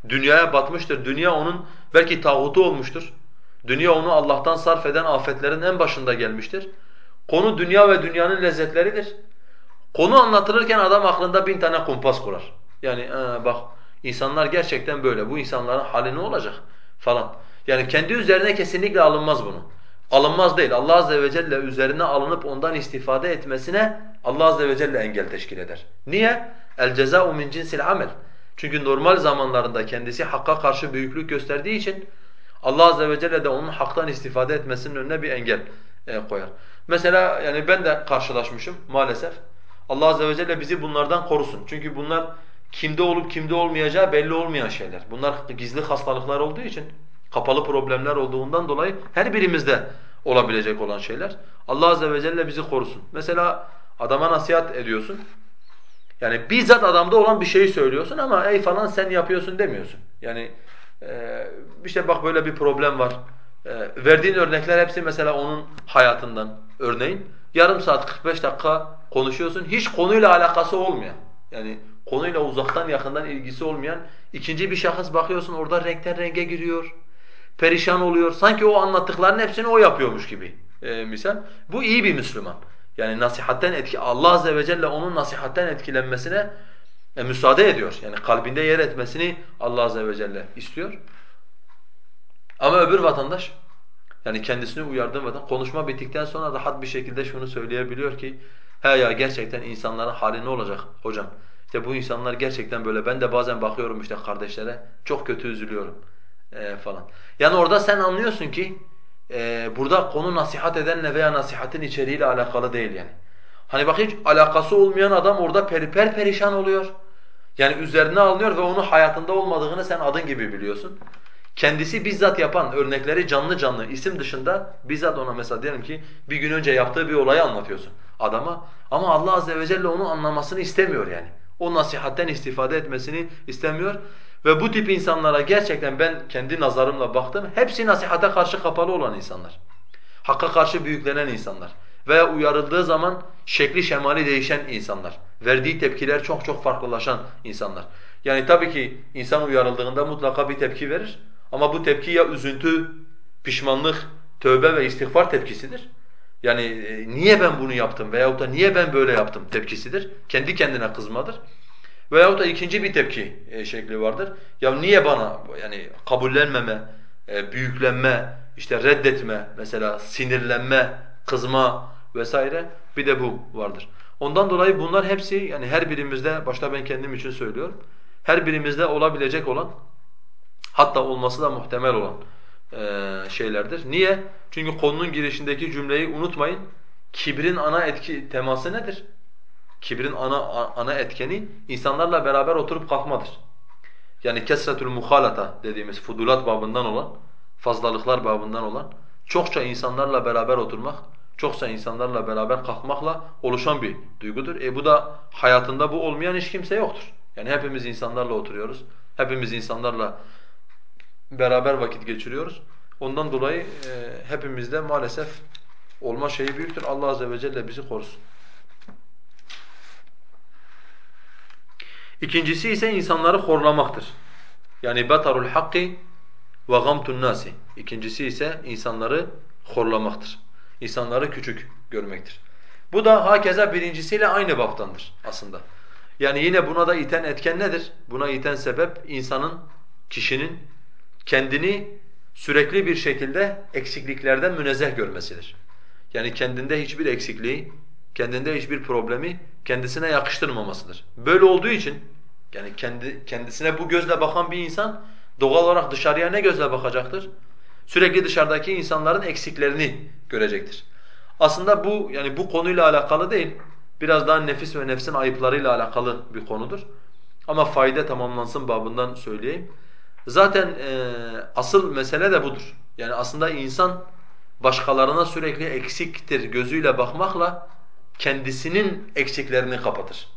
Dünyaya batmıştır. Dünya onun belki tağutu olmuştur. Dünya onu Allah'tan sarf eden afetlerin en başında gelmiştir. Konu dünya ve dünyanın lezzetleridir. Konu anlatılırken adam aklında bin tane kumpas kurar. Yani ee, bak insanlar gerçekten böyle. Bu insanların hali ne olacak falan. Yani kendi üzerine kesinlikle alınmaz bunu. Alınmaz değil. Allah azze ve celle üzerine alınıp ondan istifade etmesine Allah azze ve celle engel teşkil eder. Niye? El ceza'u min cinsil amel. Çünkü normal zamanlarında kendisi hakka karşı büyüklük gösterdiği için Allah azze ve celle de onun haktan istifade etmesinin önüne bir engel e, koyar. Mesela yani ben de karşılaşmışım maalesef. Allah azze ve celle bizi bunlardan korusun. Çünkü bunlar kimde olup kimde olmayacağı belli olmayan şeyler. Bunlar gizli hastalıklar olduğu için, kapalı problemler olduğundan dolayı her birimizde olabilecek olan şeyler. Allah azze ve celle bizi korusun. Mesela adama nasihat ediyorsun. Yani bizzat adamda olan bir şeyi söylüyorsun ama ey falan sen yapıyorsun demiyorsun. Yani e, işte bak böyle bir problem var. E, verdiğin örnekler hepsi mesela onun hayatından örneğin. Yarım saat 45 dakika konuşuyorsun hiç konuyla alakası olmayan. Yani konuyla uzaktan yakından ilgisi olmayan ikinci bir şahıs bakıyorsun orada renkten renge giriyor. Perişan oluyor. Sanki o anlattıkların hepsini o yapıyormuş gibi e, misal. Bu iyi bir Müslüman. Yani nasihatten etki Allah azze ve celle onun nasihatten etkilenmesine e, müsaade ediyor. Yani kalbinde yer etmesini Allah azze ve celle istiyor. Ama öbür vatandaş yani kendisini uyardığım vatandaş konuşma bittikten sonra rahat bir şekilde şunu söyleyebiliyor ki he ya gerçekten insanların hali ne olacak hocam? İşte bu insanlar gerçekten böyle. Ben de bazen bakıyorum işte kardeşlere çok kötü üzülüyorum e, falan. Yani orada sen anlıyorsun ki e, burada konu nasihat edenle veya nasihatin içeriğiyle alakalı değil yani. Hani bak hiç alakası olmayan adam orada periper perişan oluyor. Yani üzerine alınıyor ve onun hayatında olmadığını sen adın gibi biliyorsun. Kendisi bizzat yapan örnekleri canlı canlı isim dışında bizzat ona mesela diyelim ki bir gün önce yaptığı bir olayı anlatıyorsun adama. Ama Allah azze ve celle onu anlamasını istemiyor yani. O nasihatten istifade etmesini istemiyor. Ve bu tip insanlara gerçekten ben kendi nazarımla baktım. Hepsi nasihate karşı kapalı olan insanlar. Hakka karşı büyüklenen insanlar. veya uyarıldığı zaman şekli şemali değişen insanlar. Verdiği tepkiler çok çok farklılaşan insanlar. Yani tabii ki insan uyarıldığında mutlaka bir tepki verir. Ama bu tepki ya üzüntü, pişmanlık, tövbe ve istiğfar tepkisidir. Yani e, niye ben bunu yaptım veyahut da niye ben böyle yaptım tepkisidir. Kendi kendine kızmadır. Veyahut da ikinci bir tepki e, şekli vardır. Ya niye bana yani kabullenmeme, e, büyüklenme, işte reddetme mesela sinirlenme, kızma vesaire bir de bu vardır. Ondan dolayı bunlar hepsi yani her birimizde başta ben kendim için söylüyorum. Her birimizde olabilecek olan hatta olması da muhtemel olan şeylerdir. Niye? Çünkü konunun girişindeki cümleyi unutmayın. Kibrin ana etki teması nedir? Kibrin ana ana etkeni insanlarla beraber oturup kalkmadır. Yani kesretül muhalata dediğimiz fudulat babından olan, fazlalıklar babından olan çokça insanlarla beraber oturmak, çokça insanlarla beraber kalkmakla oluşan bir duygudur. E bu da hayatında bu olmayan hiç kimse yoktur. Yani hepimiz insanlarla oturuyoruz. Hepimiz insanlarla beraber vakit geçiriyoruz. Ondan dolayı e, hepimizde maalesef olma şeyi büyüktür. Allah azze ve celle bizi korusun. İkincisi ise insanları horlamaktır. Yani batarul hakki ve gamtun nasi. İkincisi ise insanları horlamaktır. İnsanları küçük görmektir. Bu da hakeza birincisiyle aynı baptandır aslında. Yani yine buna da iten etken nedir? Buna iten sebep insanın, kişinin kendini sürekli bir şekilde eksikliklerden münezzeh görmesidir. Yani kendinde hiçbir eksikliği, kendinde hiçbir problemi kendisine yakıştırmamasıdır. Böyle olduğu için yani kendi kendisine bu gözle bakan bir insan doğal olarak dışarıya ne gözle bakacaktır? Sürekli dışarıdaki insanların eksiklerini görecektir. Aslında bu yani bu konuyla alakalı değil. Biraz daha nefis ve nefsin ayıplarıyla alakalı bir konudur. Ama fayda tamamlansın babından söyleyeyim. Zaten e, asıl mesele de budur. Yani aslında insan başkalarına sürekli eksiktir gözüyle bakmakla kendisinin eksiklerini kapatır.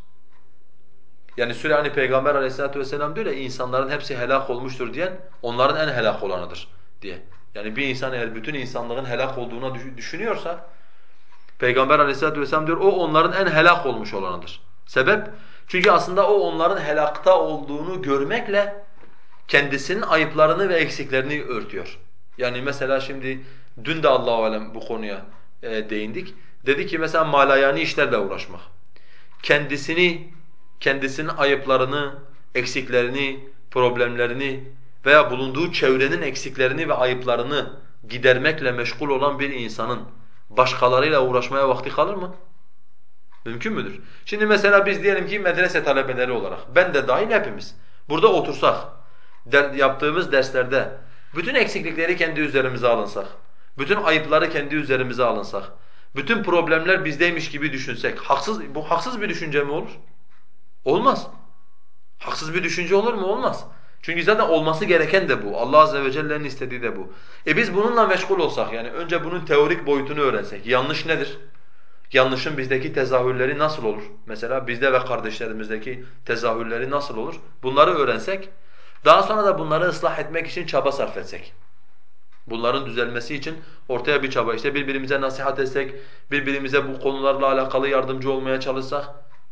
Yani sürekli hani Peygamber aleyhissalatu vesselam diyor ya insanların hepsi helak olmuştur diyen onların en helak olanıdır diye. Yani bir insan eğer bütün insanlığın helak olduğuna düşünüyorsa Peygamber aleyhissalatu vesselam diyor o onların en helak olmuş olanıdır. Sebep? Çünkü aslında o onların helakta olduğunu görmekle kendisinin ayıplarını ve eksiklerini örtüyor. Yani mesela şimdi dün de Allahu alem bu konuya e, değindik. Dedi ki mesela malayani işlerle uğraşmak. Kendisini, kendisinin ayıplarını, eksiklerini, problemlerini veya bulunduğu çevrenin eksiklerini ve ayıplarını gidermekle meşgul olan bir insanın başkalarıyla uğraşmaya vakti kalır mı? Mümkün müdür? Şimdi mesela biz diyelim ki medrese talebeleri olarak, ben de dahil hepimiz burada otursak, yaptığımız derslerde bütün eksiklikleri kendi üzerimize alınsak, bütün ayıpları kendi üzerimize alınsak, bütün problemler bizdeymiş gibi düşünsek, haksız bu haksız bir düşünce mi olur? Olmaz. Haksız bir düşünce olur mu? Olmaz. Çünkü zaten olması gereken de bu. Allah azze ve celle'nin istediği de bu. E biz bununla meşgul olsak yani önce bunun teorik boyutunu öğrensek. Yanlış nedir? Yanlışın bizdeki tezahürleri nasıl olur? Mesela bizde ve kardeşlerimizdeki tezahürleri nasıl olur? Bunları öğrensek daha sonra da bunları ıslah etmek için çaba sarf etsek. Bunların düzelmesi için ortaya bir çaba işte birbirimize nasihat etsek, birbirimize bu konularla alakalı yardımcı olmaya çalışsak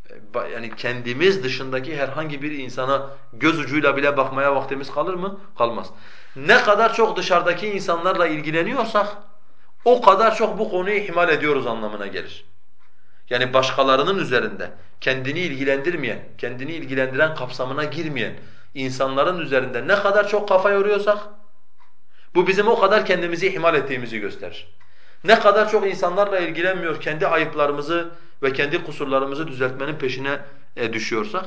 e, yani kendimiz dışındaki herhangi bir insana göz ucuyla bile bakmaya vaktimiz kalır mı? Kalmaz. Ne kadar çok dışarıdaki insanlarla ilgileniyorsak o kadar çok bu konuyu ihmal ediyoruz anlamına gelir. Yani başkalarının üzerinde kendini ilgilendirmeyen, kendini ilgilendiren kapsamına girmeyen insanların üzerinde ne kadar çok kafa yoruyorsak bu bizim o kadar kendimizi ihmal ettiğimizi gösterir. Ne kadar çok insanlarla ilgilenmiyor, kendi ayıplarımızı ve kendi kusurlarımızı düzeltmenin peşine e, düşüyorsak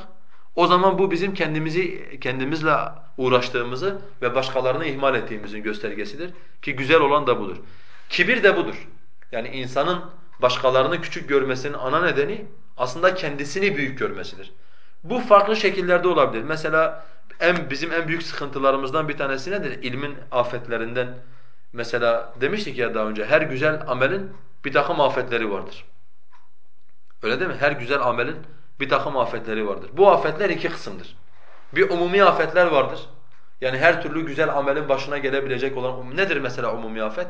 o zaman bu bizim kendimizi kendimizle uğraştığımızı ve başkalarını ihmal ettiğimizin göstergesidir ki güzel olan da budur. Kibir de budur. Yani insanın başkalarını küçük görmesinin ana nedeni aslında kendisini büyük görmesidir. Bu farklı şekillerde olabilir. Mesela en bizim en büyük sıkıntılarımızdan bir tanesi nedir? İlmin afetlerinden. Mesela demiştik ya daha önce her güzel amelin bir takım afetleri vardır. Öyle değil mi? Her güzel amelin bir takım afetleri vardır. Bu afetler iki kısımdır. Bir umumi afetler vardır. Yani her türlü güzel amelin başına gelebilecek olan nedir mesela umumi afet?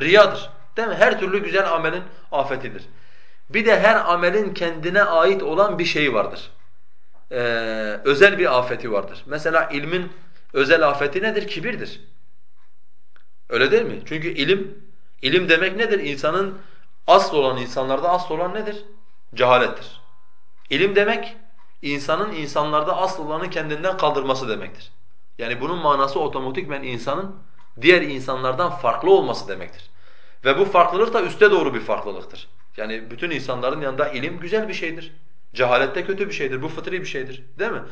Riyadır. Değil mi? Her türlü güzel amelin afetidir. Bir de her amelin kendine ait olan bir şeyi vardır. Ee, özel bir afeti vardır. Mesela ilmin özel afeti nedir? Kibirdir. Öyle değil mi? Çünkü ilim, ilim demek nedir? İnsanın asıl olan, insanlarda asıl olan nedir? Cehalettir. İlim demek, insanın insanlarda asıl olanı kendinden kaldırması demektir. Yani bunun manası otomatikmen insanın diğer insanlardan farklı olması demektir. Ve bu farklılık da üste doğru bir farklılıktır. Yani bütün insanların yanında ilim güzel bir şeydir. Cehalet kötü bir şeydir. Bu fıtri bir şeydir. Değil mi?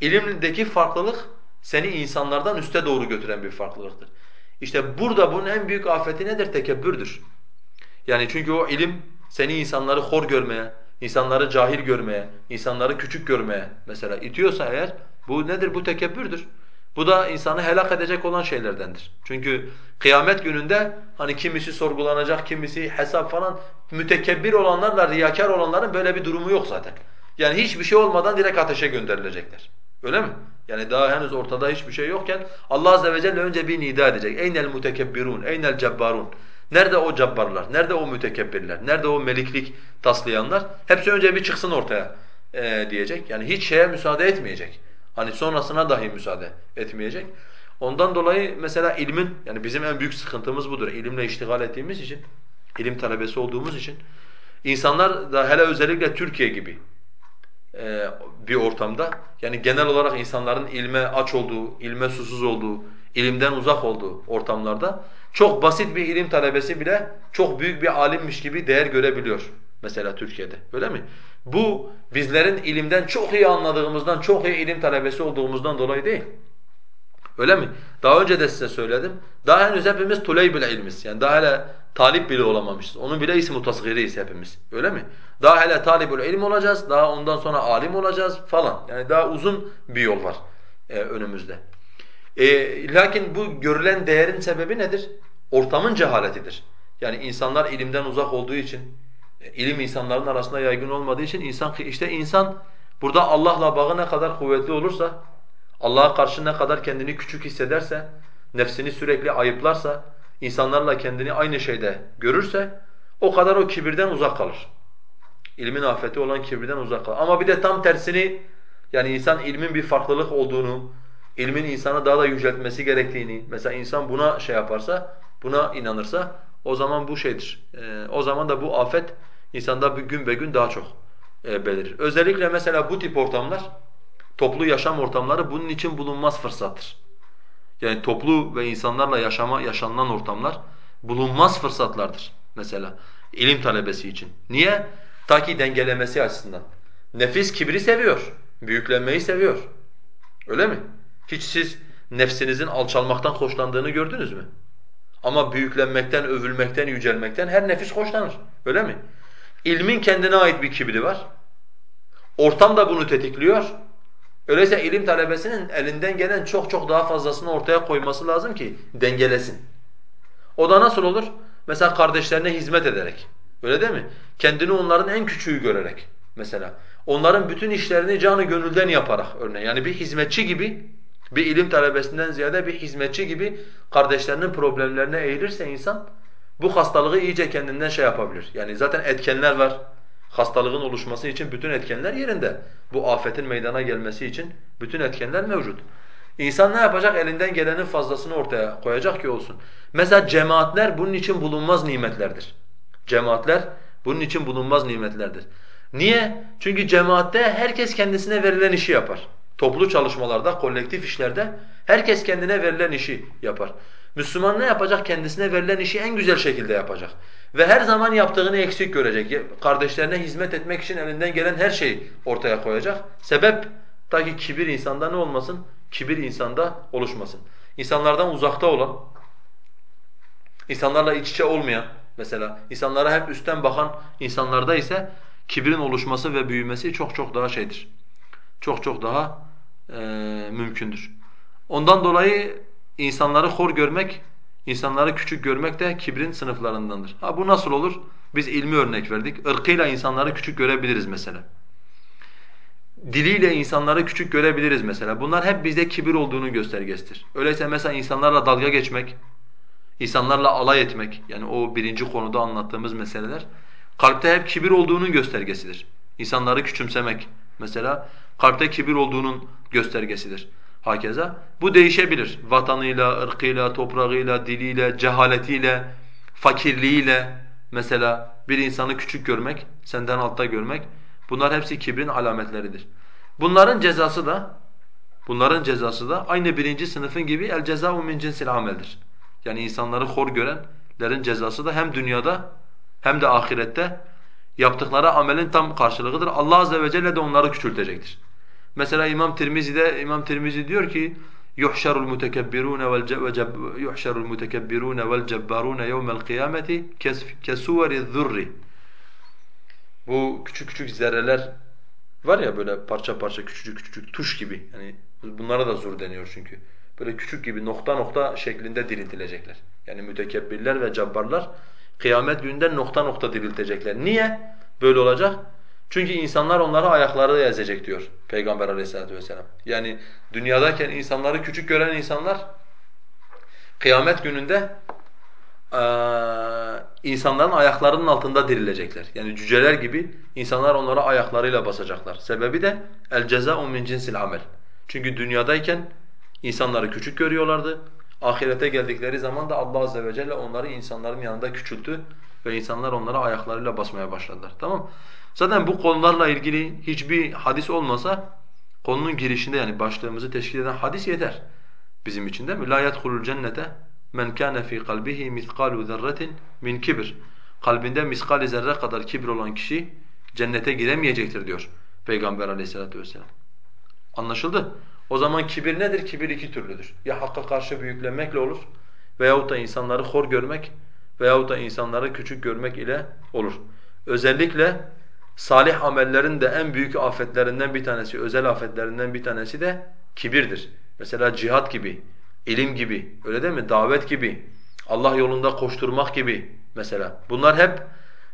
İlimdeki farklılık seni insanlardan üste doğru götüren bir farklılıktır. İşte burada bunun en büyük afeti nedir? Tekebbürdür. Yani çünkü o ilim seni insanları hor görmeye, insanları cahil görmeye, insanları küçük görmeye mesela itiyorsa eğer bu nedir? Bu tekebbürdür. Bu da insanı helak edecek olan şeylerdendir. Çünkü kıyamet gününde hani kimisi sorgulanacak, kimisi hesap falan mütekebbir olanlarla riyakar olanların böyle bir durumu yok zaten. Yani hiçbir şey olmadan direkt ateşe gönderilecekler. Öyle mi? Yani daha henüz ortada hiçbir şey yokken Allah azze ve celle önce bir nida edecek. Eynel mutekebbirun, eynel cebbarun. Nerede o cabbarlar? Nerede o mütekebbirler? Nerede o meliklik taslayanlar? Hepsi önce bir çıksın ortaya e, diyecek. Yani hiç şeye müsaade etmeyecek. Hani sonrasına dahi müsaade etmeyecek. Ondan dolayı mesela ilmin, yani bizim en büyük sıkıntımız budur. İlimle iştigal ettiğimiz için, ilim talebesi olduğumuz için. insanlar da hele özellikle Türkiye gibi e, bir ortamda, yani genel olarak insanların ilme aç olduğu, ilme susuz olduğu, ilimden uzak olduğu ortamlarda çok basit bir ilim talebesi bile çok büyük bir alimmiş gibi değer görebiliyor mesela Türkiye'de. Öyle mi? Bu bizlerin ilimden çok iyi anladığımızdan, çok iyi ilim talebesi olduğumuzdan dolayı değil. Öyle mi? Daha önce de size söyledim. Daha henüz hepimiz tuley bile ilmiz. Yani daha hele talip bile olamamışız. Onun bile ismi tasgiriyiz hepimiz. Öyle mi? Daha hele talip bile ilim olacağız. Daha ondan sonra alim olacağız falan. Yani daha uzun bir yol var e, önümüzde. E, lakin bu görülen değerin sebebi nedir? Ortamın cehaletidir. Yani insanlar ilimden uzak olduğu için, ilim insanların arasında yaygın olmadığı için insan işte insan burada Allah'la bağı ne kadar kuvvetli olursa, Allah'a karşı ne kadar kendini küçük hissederse, nefsini sürekli ayıplarsa, insanlarla kendini aynı şeyde görürse o kadar o kibirden uzak kalır. İlmin afeti olan kibirden uzak kalır. Ama bir de tam tersini yani insan ilmin bir farklılık olduğunu, ilmin insanı daha da yüceltmesi gerektiğini, mesela insan buna şey yaparsa, buna inanırsa o zaman bu şeydir. Ee, o zaman da bu afet insanda bir gün be gün daha çok e, belirir. Özellikle mesela bu tip ortamlar, toplu yaşam ortamları bunun için bulunmaz fırsattır. Yani toplu ve insanlarla yaşama yaşanılan ortamlar bulunmaz fırsatlardır mesela ilim talebesi için. Niye? Ta ki dengelemesi açısından. Nefis kibri seviyor, büyüklenmeyi seviyor. Öyle mi? Hiç siz nefsinizin alçalmaktan hoşlandığını gördünüz mü? Ama büyüklenmekten, övülmekten, yücelmekten her nefis hoşlanır. Öyle mi? İlmin kendine ait bir kibri var. Ortam da bunu tetikliyor. Öyleyse ilim talebesinin elinden gelen çok çok daha fazlasını ortaya koyması lazım ki dengelesin. O da nasıl olur? Mesela kardeşlerine hizmet ederek. Öyle değil mi? Kendini onların en küçüğü görerek mesela. Onların bütün işlerini canı gönülden yaparak örneğin. Yani bir hizmetçi gibi bir ilim talebesinden ziyade bir hizmetçi gibi kardeşlerinin problemlerine eğilirse insan bu hastalığı iyice kendinden şey yapabilir. Yani zaten etkenler var. Hastalığın oluşması için bütün etkenler yerinde. Bu afetin meydana gelmesi için bütün etkenler mevcut. İnsan ne yapacak? Elinden gelenin fazlasını ortaya koyacak ki olsun. Mesela cemaatler bunun için bulunmaz nimetlerdir. Cemaatler bunun için bulunmaz nimetlerdir. Niye? Çünkü cemaatte herkes kendisine verilen işi yapar. Toplu çalışmalarda, kolektif işlerde herkes kendine verilen işi yapar. Müslüman ne yapacak? Kendisine verilen işi en güzel şekilde yapacak. Ve her zaman yaptığını eksik görecek. Kardeşlerine hizmet etmek için elinden gelen her şeyi ortaya koyacak. Sebep ta ki kibir insanda ne olmasın? Kibir insanda oluşmasın. İnsanlardan uzakta olan, insanlarla iç içe olmayan mesela, insanlara hep üstten bakan insanlarda ise kibrin oluşması ve büyümesi çok çok daha şeydir. Çok çok daha e, mümkündür. Ondan dolayı insanları hor görmek, insanları küçük görmek de kibrin sınıflarındandır. Ha bu nasıl olur? Biz ilmi örnek verdik. Irkıyla insanları küçük görebiliriz mesela. Diliyle insanları küçük görebiliriz mesela. Bunlar hep bizde kibir olduğunu göstergesidir. Öyleyse mesela insanlarla dalga geçmek, insanlarla alay etmek yani o birinci konuda anlattığımız meseleler kalpte hep kibir olduğunun göstergesidir. İnsanları küçümsemek mesela kalpte kibir olduğunun göstergesidir. Hakeza bu değişebilir. Vatanıyla, ırkıyla, toprağıyla, diliyle, cehaletiyle, fakirliğiyle mesela bir insanı küçük görmek, senden altta görmek bunlar hepsi kibrin alametleridir. Bunların cezası da bunların cezası da aynı birinci sınıfın gibi el cezâ'u min cinsil ameldir. Yani insanları hor görenlerin cezası da hem dünyada hem de ahirette yaptıkları amelin tam karşılığıdır. Allah azze ve celle de onları küçültecektir. Mesela İmam Tirmizi'de İmam Tirmizi diyor ki ve yuhşarul mutekebbirun vel cebbarun yevmel kıyameti kesuveri zurri. Bu küçük küçük zerreler var ya böyle parça parça küçücük küçücük tuş gibi. Yani bunlara da zur deniyor çünkü. Böyle küçük gibi nokta nokta şeklinde diriltilecekler. Yani mütekebbirler ve cabbarlar kıyamet gününde nokta nokta diriltecekler. Niye böyle olacak? Çünkü insanlar onları ayakları ezecek diyor Peygamber aleyhissalatu vesselam. Yani dünyadayken insanları küçük gören insanlar kıyamet gününde ee, insanların ayaklarının altında dirilecekler. Yani cüceler gibi insanlar onlara ayaklarıyla basacaklar. Sebebi de el ceza'u min cinsil amel. Çünkü dünyadayken insanları küçük görüyorlardı. Ahirete geldikleri zaman da Allah azze ve celle onları insanların yanında küçülttü ve insanlar onlara ayaklarıyla basmaya başladılar. Tamam Zaten bu konularla ilgili hiçbir hadis olmasa konunun girişinde yani başlığımızı teşkil eden hadis yeter bizim için değil mi? لَا يَدْخُلُ الْجَنَّةَ مَنْ كَانَ فِي قَلْبِهِ مِثْقَالُ ذَرَّةٍ min kibir. Kalbinde miskal zerre kadar kibir olan kişi cennete giremeyecektir diyor Peygamber aleyhissalatu vesselam. Anlaşıldı? O zaman kibir nedir? Kibir iki türlüdür. Ya hakka karşı büyüklenmekle olur veyahut da insanları hor görmek veyahut da insanları küçük görmek ile olur. Özellikle salih amellerin de en büyük afetlerinden bir tanesi, özel afetlerinden bir tanesi de kibirdir. Mesela cihat gibi, ilim gibi, öyle değil mi? Davet gibi, Allah yolunda koşturmak gibi mesela. Bunlar hep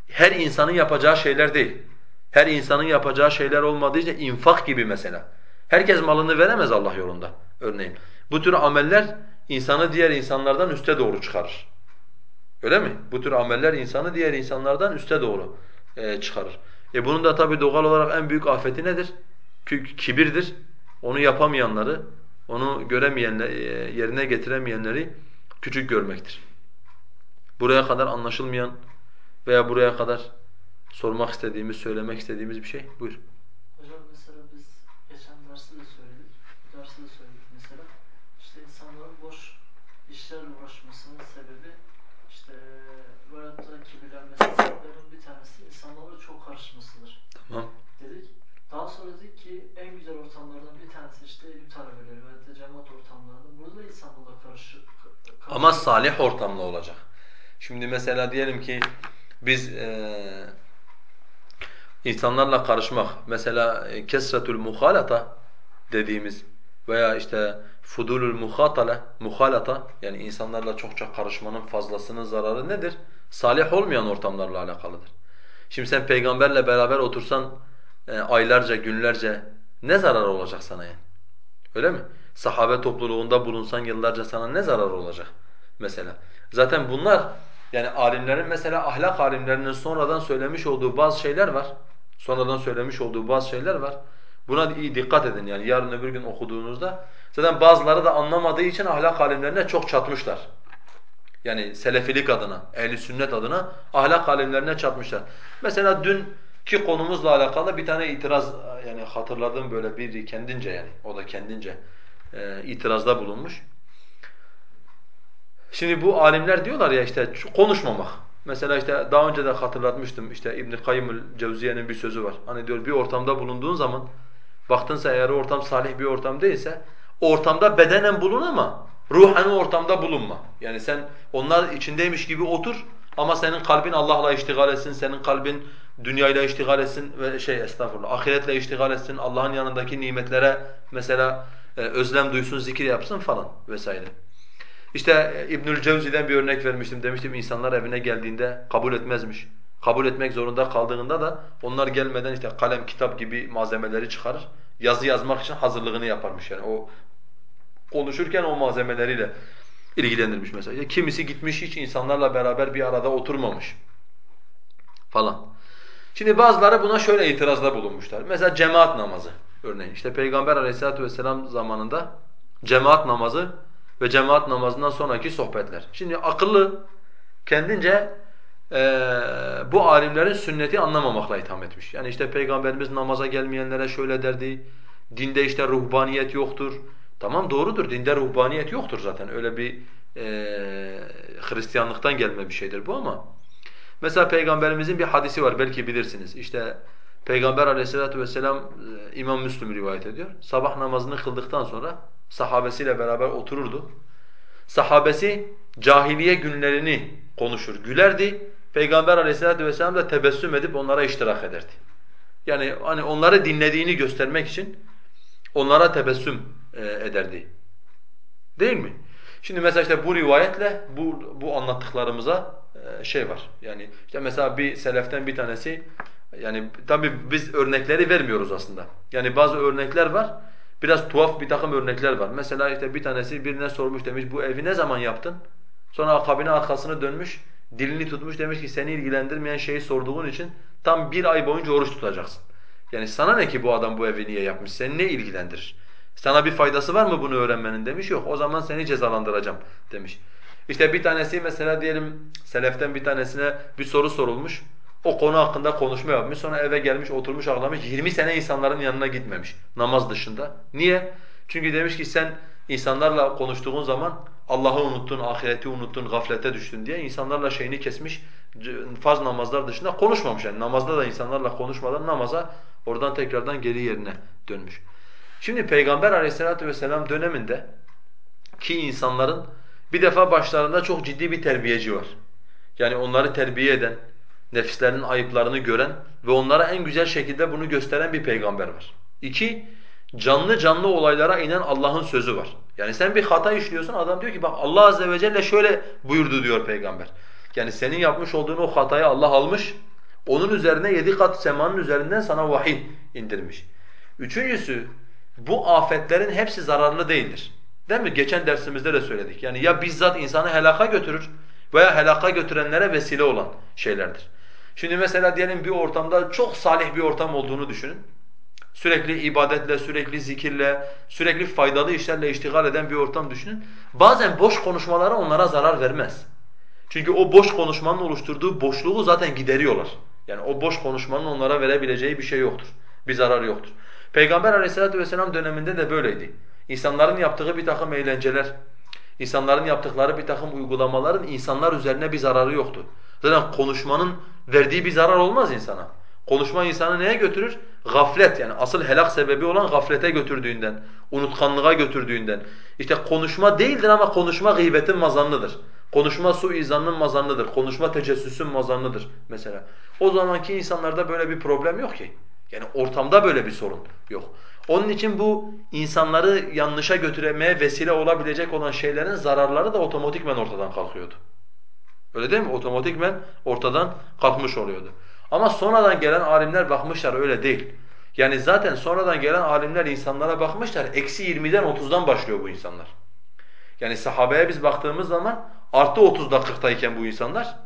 her insanın yapacağı şeyler değil. Her insanın yapacağı şeyler olmadığı için infak gibi mesela. Herkes malını veremez Allah yolunda örneğin. Bu tür ameller insanı diğer insanlardan üste doğru çıkarır. Öyle mi? Bu tür ameller insanı diğer insanlardan üste doğru e, çıkarır. E bunun da tabii doğal olarak en büyük afeti nedir? Kibirdir. Onu yapamayanları, onu göremeyenler, e, yerine getiremeyenleri küçük görmektir. Buraya kadar anlaşılmayan veya buraya kadar sormak istediğimiz, söylemek istediğimiz bir şey buyur. Hocam mesela biz geçen dersi de söyledik, bu dersi de söyledik mesela. İşte insanların boş işlerle uğraşmasının sebebi işte veyahut da kibirlenmesinin sebeplerinin bir tanesi insanlara çok karışmasıdır. Tamam. Dedik. Daha sonra dedik ki en güzel ortamlardan bir tanesi işte ilim talebeleri ve cemaat ortamlarında. Burada da insanlarla karış, Ama salih ortamda olacak. Şimdi mesela diyelim ki biz e, insanlarla karışmak, mesela e, kesretül muhalata dediğimiz veya işte fudulul muhatala, muhalata yani insanlarla çokça karışmanın fazlasının zararı nedir? Salih olmayan ortamlarla alakalıdır. Şimdi sen peygamberle beraber otursan e, aylarca, günlerce ne zarar olacak sana yani? Öyle mi? Sahabe topluluğunda bulunsan yıllarca sana ne zarar olacak mesela? Zaten bunlar yani alimlerin mesela ahlak alimlerinin sonradan söylemiş olduğu bazı şeyler var. Sonradan söylemiş olduğu bazı şeyler var. Buna iyi dikkat edin yani yarın öbür gün okuduğunuzda. Zaten bazıları da anlamadığı için ahlak alimlerine çok çatmışlar. Yani selefilik adına, ehli sünnet adına ahlak alimlerine çatmışlar. Mesela dünkü konumuzla alakalı bir tane itiraz yani hatırladığım böyle bir kendince yani o da kendince e, itirazda bulunmuş. Şimdi bu alimler diyorlar ya işte konuşmamak. Mesela işte daha önce de hatırlatmıştım işte İbn Kayyım Cevziye'nin bir sözü var. Hani diyor bir ortamda bulunduğun zaman baktınsa eğer ortam salih bir ortam değilse ortamda bedenen bulun ama ruhen ortamda bulunma. Yani sen onlar içindeymiş gibi otur ama senin kalbin Allah'la iştigal etsin, senin kalbin dünyayla iştigal etsin ve şey estağfurullah ahiretle iştigal etsin, Allah'ın yanındaki nimetlere mesela e, özlem duysun, zikir yapsın falan vesaire. İşte e, İbnül Cevzi'den bir örnek vermiştim. Demiştim insanlar evine geldiğinde kabul etmezmiş. Kabul etmek zorunda kaldığında da onlar gelmeden işte kalem, kitap gibi malzemeleri çıkarır. Yazı yazmak için hazırlığını yaparmış yani o konuşurken o malzemeleriyle ilgilendirmiş mesela. Kimisi gitmiş hiç insanlarla beraber bir arada oturmamış falan. Şimdi bazıları buna şöyle itirazda bulunmuşlar. Mesela cemaat namazı örneğin. İşte Peygamber aleyhissalatu vesselam zamanında cemaat namazı ve cemaat namazından sonraki sohbetler. Şimdi akıllı kendince e, bu alimlerin sünneti anlamamakla itham etmiş. Yani işte Peygamberimiz namaza gelmeyenlere şöyle derdi, dinde işte ruhbaniyet yoktur. Tamam doğrudur, dinde ruhbaniyet yoktur zaten. Öyle bir e, Hristiyanlıktan gelme bir şeydir bu ama Mesela Peygamberimizin bir hadisi var belki bilirsiniz. İşte Peygamber aleyhissalatu vesselam e, İmam Müslim rivayet ediyor. Sabah namazını kıldıktan sonra sahabesiyle beraber otururdu. Sahabesi cahiliye günlerini konuşur, gülerdi. Peygamber aleyhissalatu vesselam da tebessüm edip onlara iştirak ederdi. Yani hani onları dinlediğini göstermek için onlara tebessüm e, ederdi. Değil mi? Şimdi mesela işte bu rivayetle bu bu anlattıklarımıza e, şey var. Yani işte mesela bir seleften bir tanesi yani tabi biz örnekleri vermiyoruz aslında. Yani bazı örnekler var. Biraz tuhaf bir takım örnekler var. Mesela işte bir tanesi birine sormuş demiş bu evi ne zaman yaptın? Sonra akabine arkasını dönmüş, dilini tutmuş demiş ki seni ilgilendirmeyen şeyi sorduğun için tam bir ay boyunca oruç tutacaksın. Yani sana ne ki bu adam bu evi niye yapmış? Seni ne ilgilendirir? Sana bir faydası var mı bunu öğrenmenin demiş. Yok o zaman seni cezalandıracağım demiş. İşte bir tanesi mesela diyelim seleften bir tanesine bir soru sorulmuş. O konu hakkında konuşma yapmış. Sonra eve gelmiş, oturmuş, ağlamış. 20 sene insanların yanına gitmemiş namaz dışında. Niye? Çünkü demiş ki sen insanlarla konuştuğun zaman Allah'ı unuttun, ahireti unuttun, gaflete düştün diye insanlarla şeyini kesmiş. Farz namazlar dışında konuşmamış. Yani namazda da insanlarla konuşmadan namaza oradan tekrardan geri yerine dönmüş. Şimdi Peygamber aleyhissalatu vesselam döneminde ki insanların bir defa başlarında çok ciddi bir terbiyeci var. Yani onları terbiye eden, nefislerinin ayıplarını gören ve onlara en güzel şekilde bunu gösteren bir peygamber var. İki, canlı canlı olaylara inen Allah'ın sözü var. Yani sen bir hata işliyorsun, adam diyor ki bak Allah azze ve celle şöyle buyurdu diyor peygamber. Yani senin yapmış olduğun o hatayı Allah almış, onun üzerine yedi kat semanın üzerinden sana vahiy indirmiş. Üçüncüsü, bu afetlerin hepsi zararlı değildir. Değil mi? Geçen dersimizde de söyledik. Yani ya bizzat insanı helaka götürür veya helaka götürenlere vesile olan şeylerdir. Şimdi mesela diyelim bir ortamda çok salih bir ortam olduğunu düşünün. Sürekli ibadetle, sürekli zikirle, sürekli faydalı işlerle iştigal eden bir ortam düşünün. Bazen boş konuşmaları onlara zarar vermez. Çünkü o boş konuşmanın oluşturduğu boşluğu zaten gideriyorlar. Yani o boş konuşmanın onlara verebileceği bir şey yoktur. Bir zarar yoktur. Peygamber aleyhissalatu vesselam döneminde de böyleydi. İnsanların yaptığı bir takım eğlenceler, insanların yaptıkları bir takım uygulamaların insanlar üzerine bir zararı yoktu. Zaten konuşmanın verdiği bir zarar olmaz insana. Konuşma insanı neye götürür? Gaflet yani asıl helak sebebi olan gaflete götürdüğünden, unutkanlığa götürdüğünden. İşte konuşma değildir ama konuşma gıybetin mazanlıdır. Konuşma suizanın mazanlıdır. Konuşma tecessüsün mazanlıdır mesela. O zamanki insanlarda böyle bir problem yok ki. Yani ortamda böyle bir sorun yok. Onun için bu insanları yanlışa götürmeye vesile olabilecek olan şeylerin zararları da otomatikmen ortadan kalkıyordu. Öyle değil mi? Otomatikmen ortadan kalkmış oluyordu. Ama sonradan gelen alimler bakmışlar öyle değil. Yani zaten sonradan gelen alimler insanlara bakmışlar, eksi 20'den 30'dan başlıyor bu insanlar. Yani sahabeye biz baktığımız zaman artı 30'da 40'tayken bu insanlar,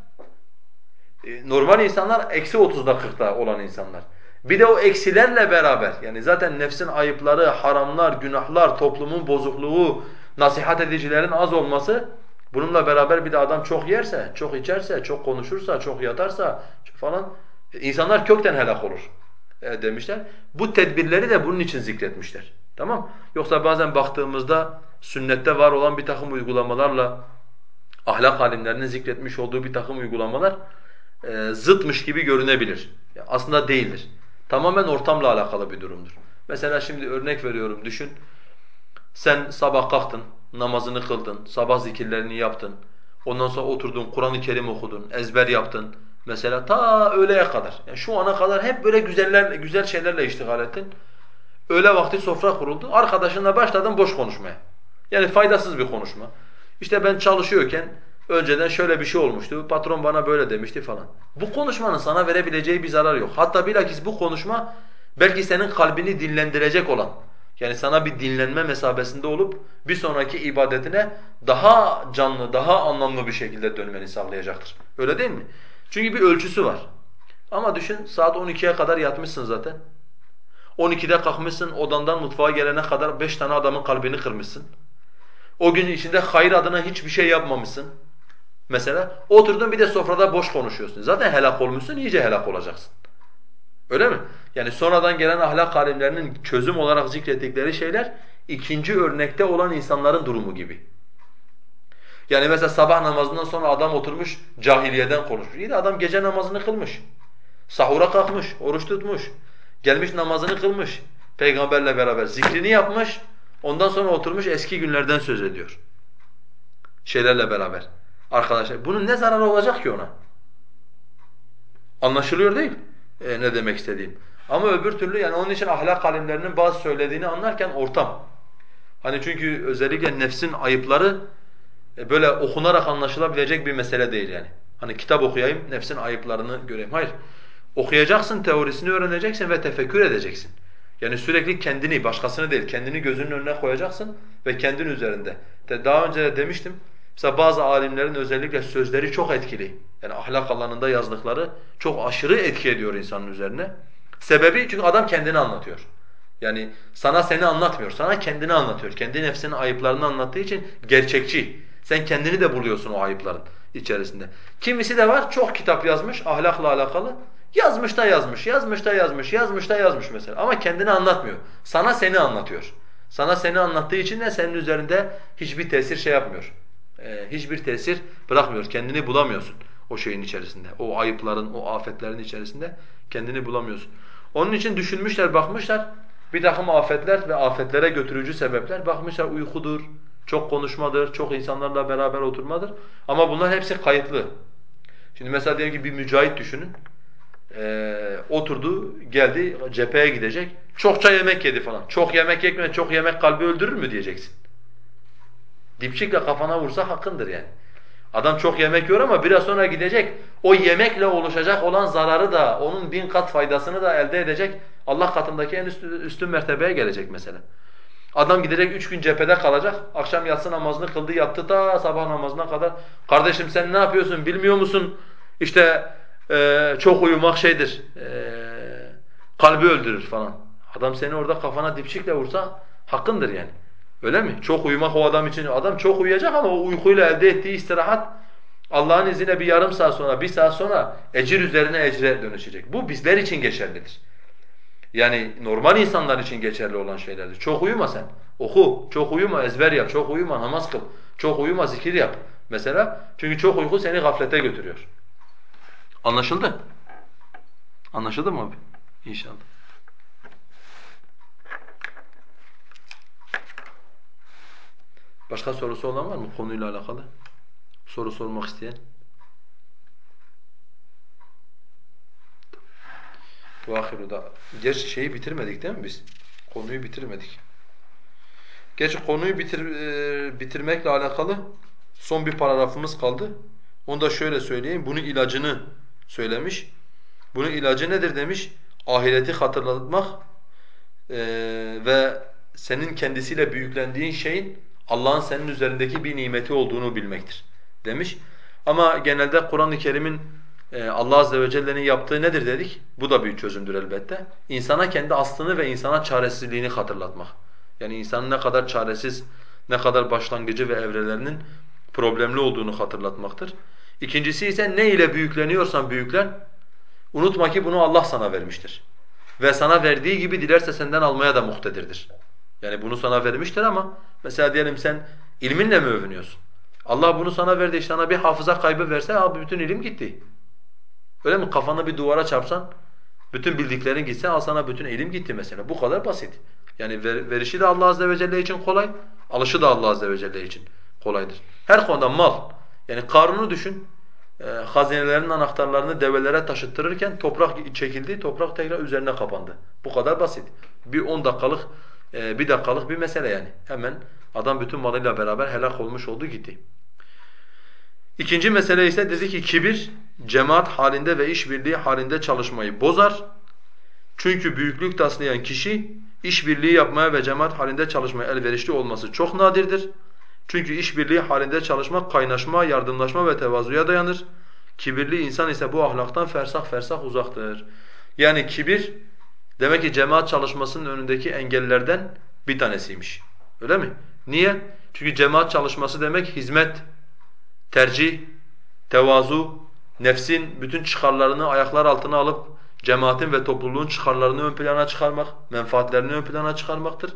e, normal insanlar eksi 30'da 40'ta olan insanlar. Bir de o eksilerle beraber yani zaten nefsin ayıpları, haramlar, günahlar, toplumun bozukluğu, nasihat edicilerin az olması bununla beraber bir de adam çok yerse, çok içerse, çok konuşursa, çok yatarsa falan insanlar kökten helak olur e, demişler. Bu tedbirleri de bunun için zikretmişler. Tamam? Yoksa bazen baktığımızda sünnette var olan bir takım uygulamalarla ahlak alimlerinin zikretmiş olduğu bir takım uygulamalar e, zıtmış gibi görünebilir. Aslında değildir. Tamamen ortamla alakalı bir durumdur. Mesela şimdi örnek veriyorum düşün. Sen sabah kalktın, namazını kıldın, sabah zikirlerini yaptın. Ondan sonra oturdun, Kur'an-ı Kerim okudun, ezber yaptın. Mesela ta öğleye kadar. Yani şu ana kadar hep böyle güzeller, güzel şeylerle iştigal ettin. Öğle vakti sofra kuruldu. Arkadaşınla başladın boş konuşmaya. Yani faydasız bir konuşma. İşte ben çalışıyorken Önceden şöyle bir şey olmuştu, patron bana böyle demişti falan. Bu konuşmanın sana verebileceği bir zarar yok. Hatta bilakis bu konuşma belki senin kalbini dinlendirecek olan, Yani sana bir dinlenme mesabesinde olup bir sonraki ibadetine daha canlı, daha anlamlı bir şekilde dönmeni sağlayacaktır. Öyle değil mi? Çünkü bir ölçüsü var. Ama düşün saat 12'ye kadar yatmışsın zaten. 12'de kalkmışsın odandan mutfağa gelene kadar 5 tane adamın kalbini kırmışsın. O gün içinde hayır adına hiçbir şey yapmamışsın. Mesela oturdun bir de sofrada boş konuşuyorsun. Zaten helak olmuşsun, iyice helak olacaksın. Öyle mi? Yani sonradan gelen ahlak alimlerinin çözüm olarak zikrettikleri şeyler ikinci örnekte olan insanların durumu gibi. Yani mesela sabah namazından sonra adam oturmuş cahiliyeden konuşmuş. İyi de adam gece namazını kılmış. Sahura kalkmış, oruç tutmuş. Gelmiş namazını kılmış. Peygamberle beraber zikrini yapmış. Ondan sonra oturmuş eski günlerden söz ediyor. Şeylerle beraber. Arkadaşlar bunun ne zararı olacak ki ona? Anlaşılıyor değil e, ne demek istediğim. Ama öbür türlü yani onun için ahlak alimlerinin bazı söylediğini anlarken ortam. Hani çünkü özellikle nefsin ayıpları e, böyle okunarak anlaşılabilecek bir mesele değil yani. Hani kitap okuyayım, nefsin ayıplarını göreyim. Hayır. Okuyacaksın, teorisini öğreneceksin ve tefekkür edeceksin. Yani sürekli kendini, başkasını değil, kendini gözünün önüne koyacaksın ve kendin üzerinde. Daha önce de demiştim, mesela bazı alimlerin özellikle sözleri çok etkili. Yani ahlak alanında yazdıkları çok aşırı etki ediyor insanın üzerine. Sebebi çünkü adam kendini anlatıyor. Yani sana seni anlatmıyor, sana kendini anlatıyor. Kendi nefsinin ayıplarını anlattığı için gerçekçi. Sen kendini de buluyorsun o ayıpların içerisinde. Kimisi de var çok kitap yazmış ahlakla alakalı. Yazmış da yazmış, yazmış da yazmış, yazmış da yazmış mesela. Ama kendini anlatmıyor. Sana seni anlatıyor. Sana seni anlattığı için de senin üzerinde hiçbir tesir şey yapmıyor. Ee, hiçbir tesir bırakmıyor. Kendini bulamıyorsun o şeyin içerisinde. O ayıpların, o afetlerin içerisinde kendini bulamıyorsun. Onun için düşünmüşler, bakmışlar bir takım afetler ve afetlere götürücü sebepler. Bakmışlar uykudur, çok konuşmadır, çok insanlarla beraber oturmadır. Ama bunlar hepsi kayıtlı. Şimdi mesela diyelim ki bir mücahit düşünün. Ee, oturdu, geldi cepheye gidecek. Çokça yemek yedi falan. Çok yemek yekme, çok yemek kalbi öldürür mü diyeceksin. Dipçikle kafana vursa hakkındır yani. Adam çok yemek yiyor ama biraz sonra gidecek. O yemekle oluşacak olan zararı da, onun bin kat faydasını da elde edecek. Allah katındaki en üstün, üstün mertebeye gelecek mesela. Adam gidecek üç gün cephede kalacak. Akşam yatsı namazını kıldı yattı da sabah namazına kadar. Kardeşim sen ne yapıyorsun bilmiyor musun? İşte e, çok uyumak şeydir. E, kalbi öldürür falan. Adam seni orada kafana dipçikle vursa hakkındır yani. Öyle mi? Çok uyumak o adam için. Adam çok uyuyacak ama o uykuyla elde ettiği istirahat Allah'ın izniyle bir yarım saat sonra, bir saat sonra ecir üzerine ecre dönüşecek. Bu bizler için geçerlidir. Yani normal insanlar için geçerli olan şeylerdir. Çok uyuma sen. Oku. Çok uyuma, ezber yap. Çok uyuma, namaz kıl. Çok uyuma, zikir yap. Mesela çünkü çok uyku seni gaflete götürüyor. Anlaşıldı? Anlaşıldı mı abi? İnşallah. Başka sorusu olan var mı konuyla alakalı? Soru sormak isteyen? Bu ahiru da. Gerçi şeyi bitirmedik değil mi biz? Konuyu bitirmedik. Gerçi konuyu bitir, e, bitirmekle alakalı son bir paragrafımız kaldı. Onu da şöyle söyleyeyim. Bunun ilacını söylemiş. Bunun ilacı nedir demiş? Ahireti hatırlatmak e, ve senin kendisiyle büyüklendiğin şeyin Allah'ın senin üzerindeki bir nimeti olduğunu bilmektir demiş. Ama genelde Kur'an-ı Kerim'in e, Allah azze ve celle'nin yaptığı nedir dedik? Bu da bir çözümdür elbette. İnsana kendi aslını ve insana çaresizliğini hatırlatmak. Yani insanın ne kadar çaresiz, ne kadar başlangıcı ve evrelerinin problemli olduğunu hatırlatmaktır. İkincisi ise ne ile büyükleniyorsan büyüklen, unutma ki bunu Allah sana vermiştir. Ve sana verdiği gibi dilerse senden almaya da muhtedirdir. Yani bunu sana vermiştir ama mesela diyelim sen ilminle mi övünüyorsun? Allah bunu sana verdi, sana bir hafıza kaybı verse abi bütün ilim gitti. Öyle mi? Kafanı bir duvara çarpsan, bütün bildiklerin gitse al sana bütün ilim gitti mesela. Bu kadar basit. Yani ver, verişi de Allah azze ve celle için kolay, alışı da Allah azze ve celle için kolaydır. Her konuda mal. Yani Karun'u düşün. E, hazinelerin anahtarlarını develere taşıttırırken toprak çekildi, toprak tekrar üzerine kapandı. Bu kadar basit. Bir on dakikalık, e, bir dakikalık bir mesele yani. Hemen adam bütün malıyla beraber helak olmuş oldu gitti. İkinci mesele ise dedi ki kibir cemaat halinde ve işbirliği halinde çalışmayı bozar. Çünkü büyüklük taslayan kişi işbirliği yapmaya ve cemaat halinde çalışmaya elverişli olması çok nadirdir. Çünkü işbirliği halinde çalışmak kaynaşma, yardımlaşma ve tevazuya dayanır. Kibirli insan ise bu ahlaktan fersah fersah uzaktır. Yani kibir demek ki cemaat çalışmasının önündeki engellerden bir tanesiymiş. Öyle mi? Niye? Çünkü cemaat çalışması demek hizmet, tercih, tevazu, nefsin bütün çıkarlarını ayaklar altına alıp cemaatin ve topluluğun çıkarlarını ön plana çıkarmak, menfaatlerini ön plana çıkarmaktır.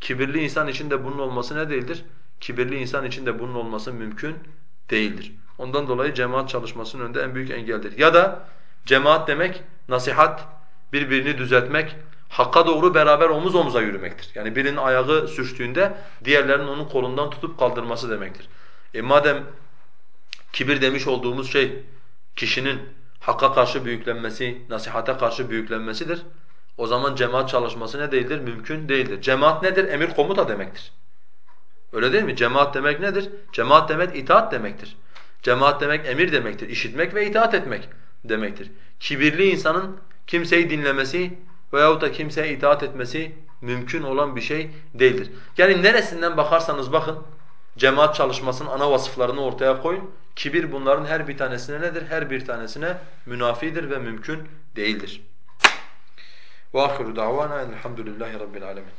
Kibirli insan için de bunun olması ne değildir? Kibirli insan için de bunun olması mümkün değildir. Ondan dolayı cemaat çalışmasının önünde en büyük engeldir. Ya da cemaat demek nasihat, birbirini düzeltmek, hakka doğru beraber omuz omuza yürümektir. Yani birinin ayağı sürçtüğünde diğerlerinin onun kolundan tutup kaldırması demektir. E madem kibir demiş olduğumuz şey kişinin hakka karşı büyüklenmesi, nasihate karşı büyüklenmesidir. O zaman cemaat çalışması ne değildir? Mümkün değildir. Cemaat nedir? Emir komuta demektir. Öyle değil mi? Cemaat demek nedir? Cemaat demek itaat demektir. Cemaat demek emir demektir. İşitmek ve itaat etmek demektir. Kibirli insanın kimseyi dinlemesi veyahut da kimseye itaat etmesi mümkün olan bir şey değildir. Yani neresinden bakarsanız bakın cemaat çalışmasının ana vasıflarını ortaya koyun. Kibir bunların her bir tanesine nedir? Her bir tanesine münafidir ve mümkün değildir. وآخر دعوانا الحمد لله رب العالمين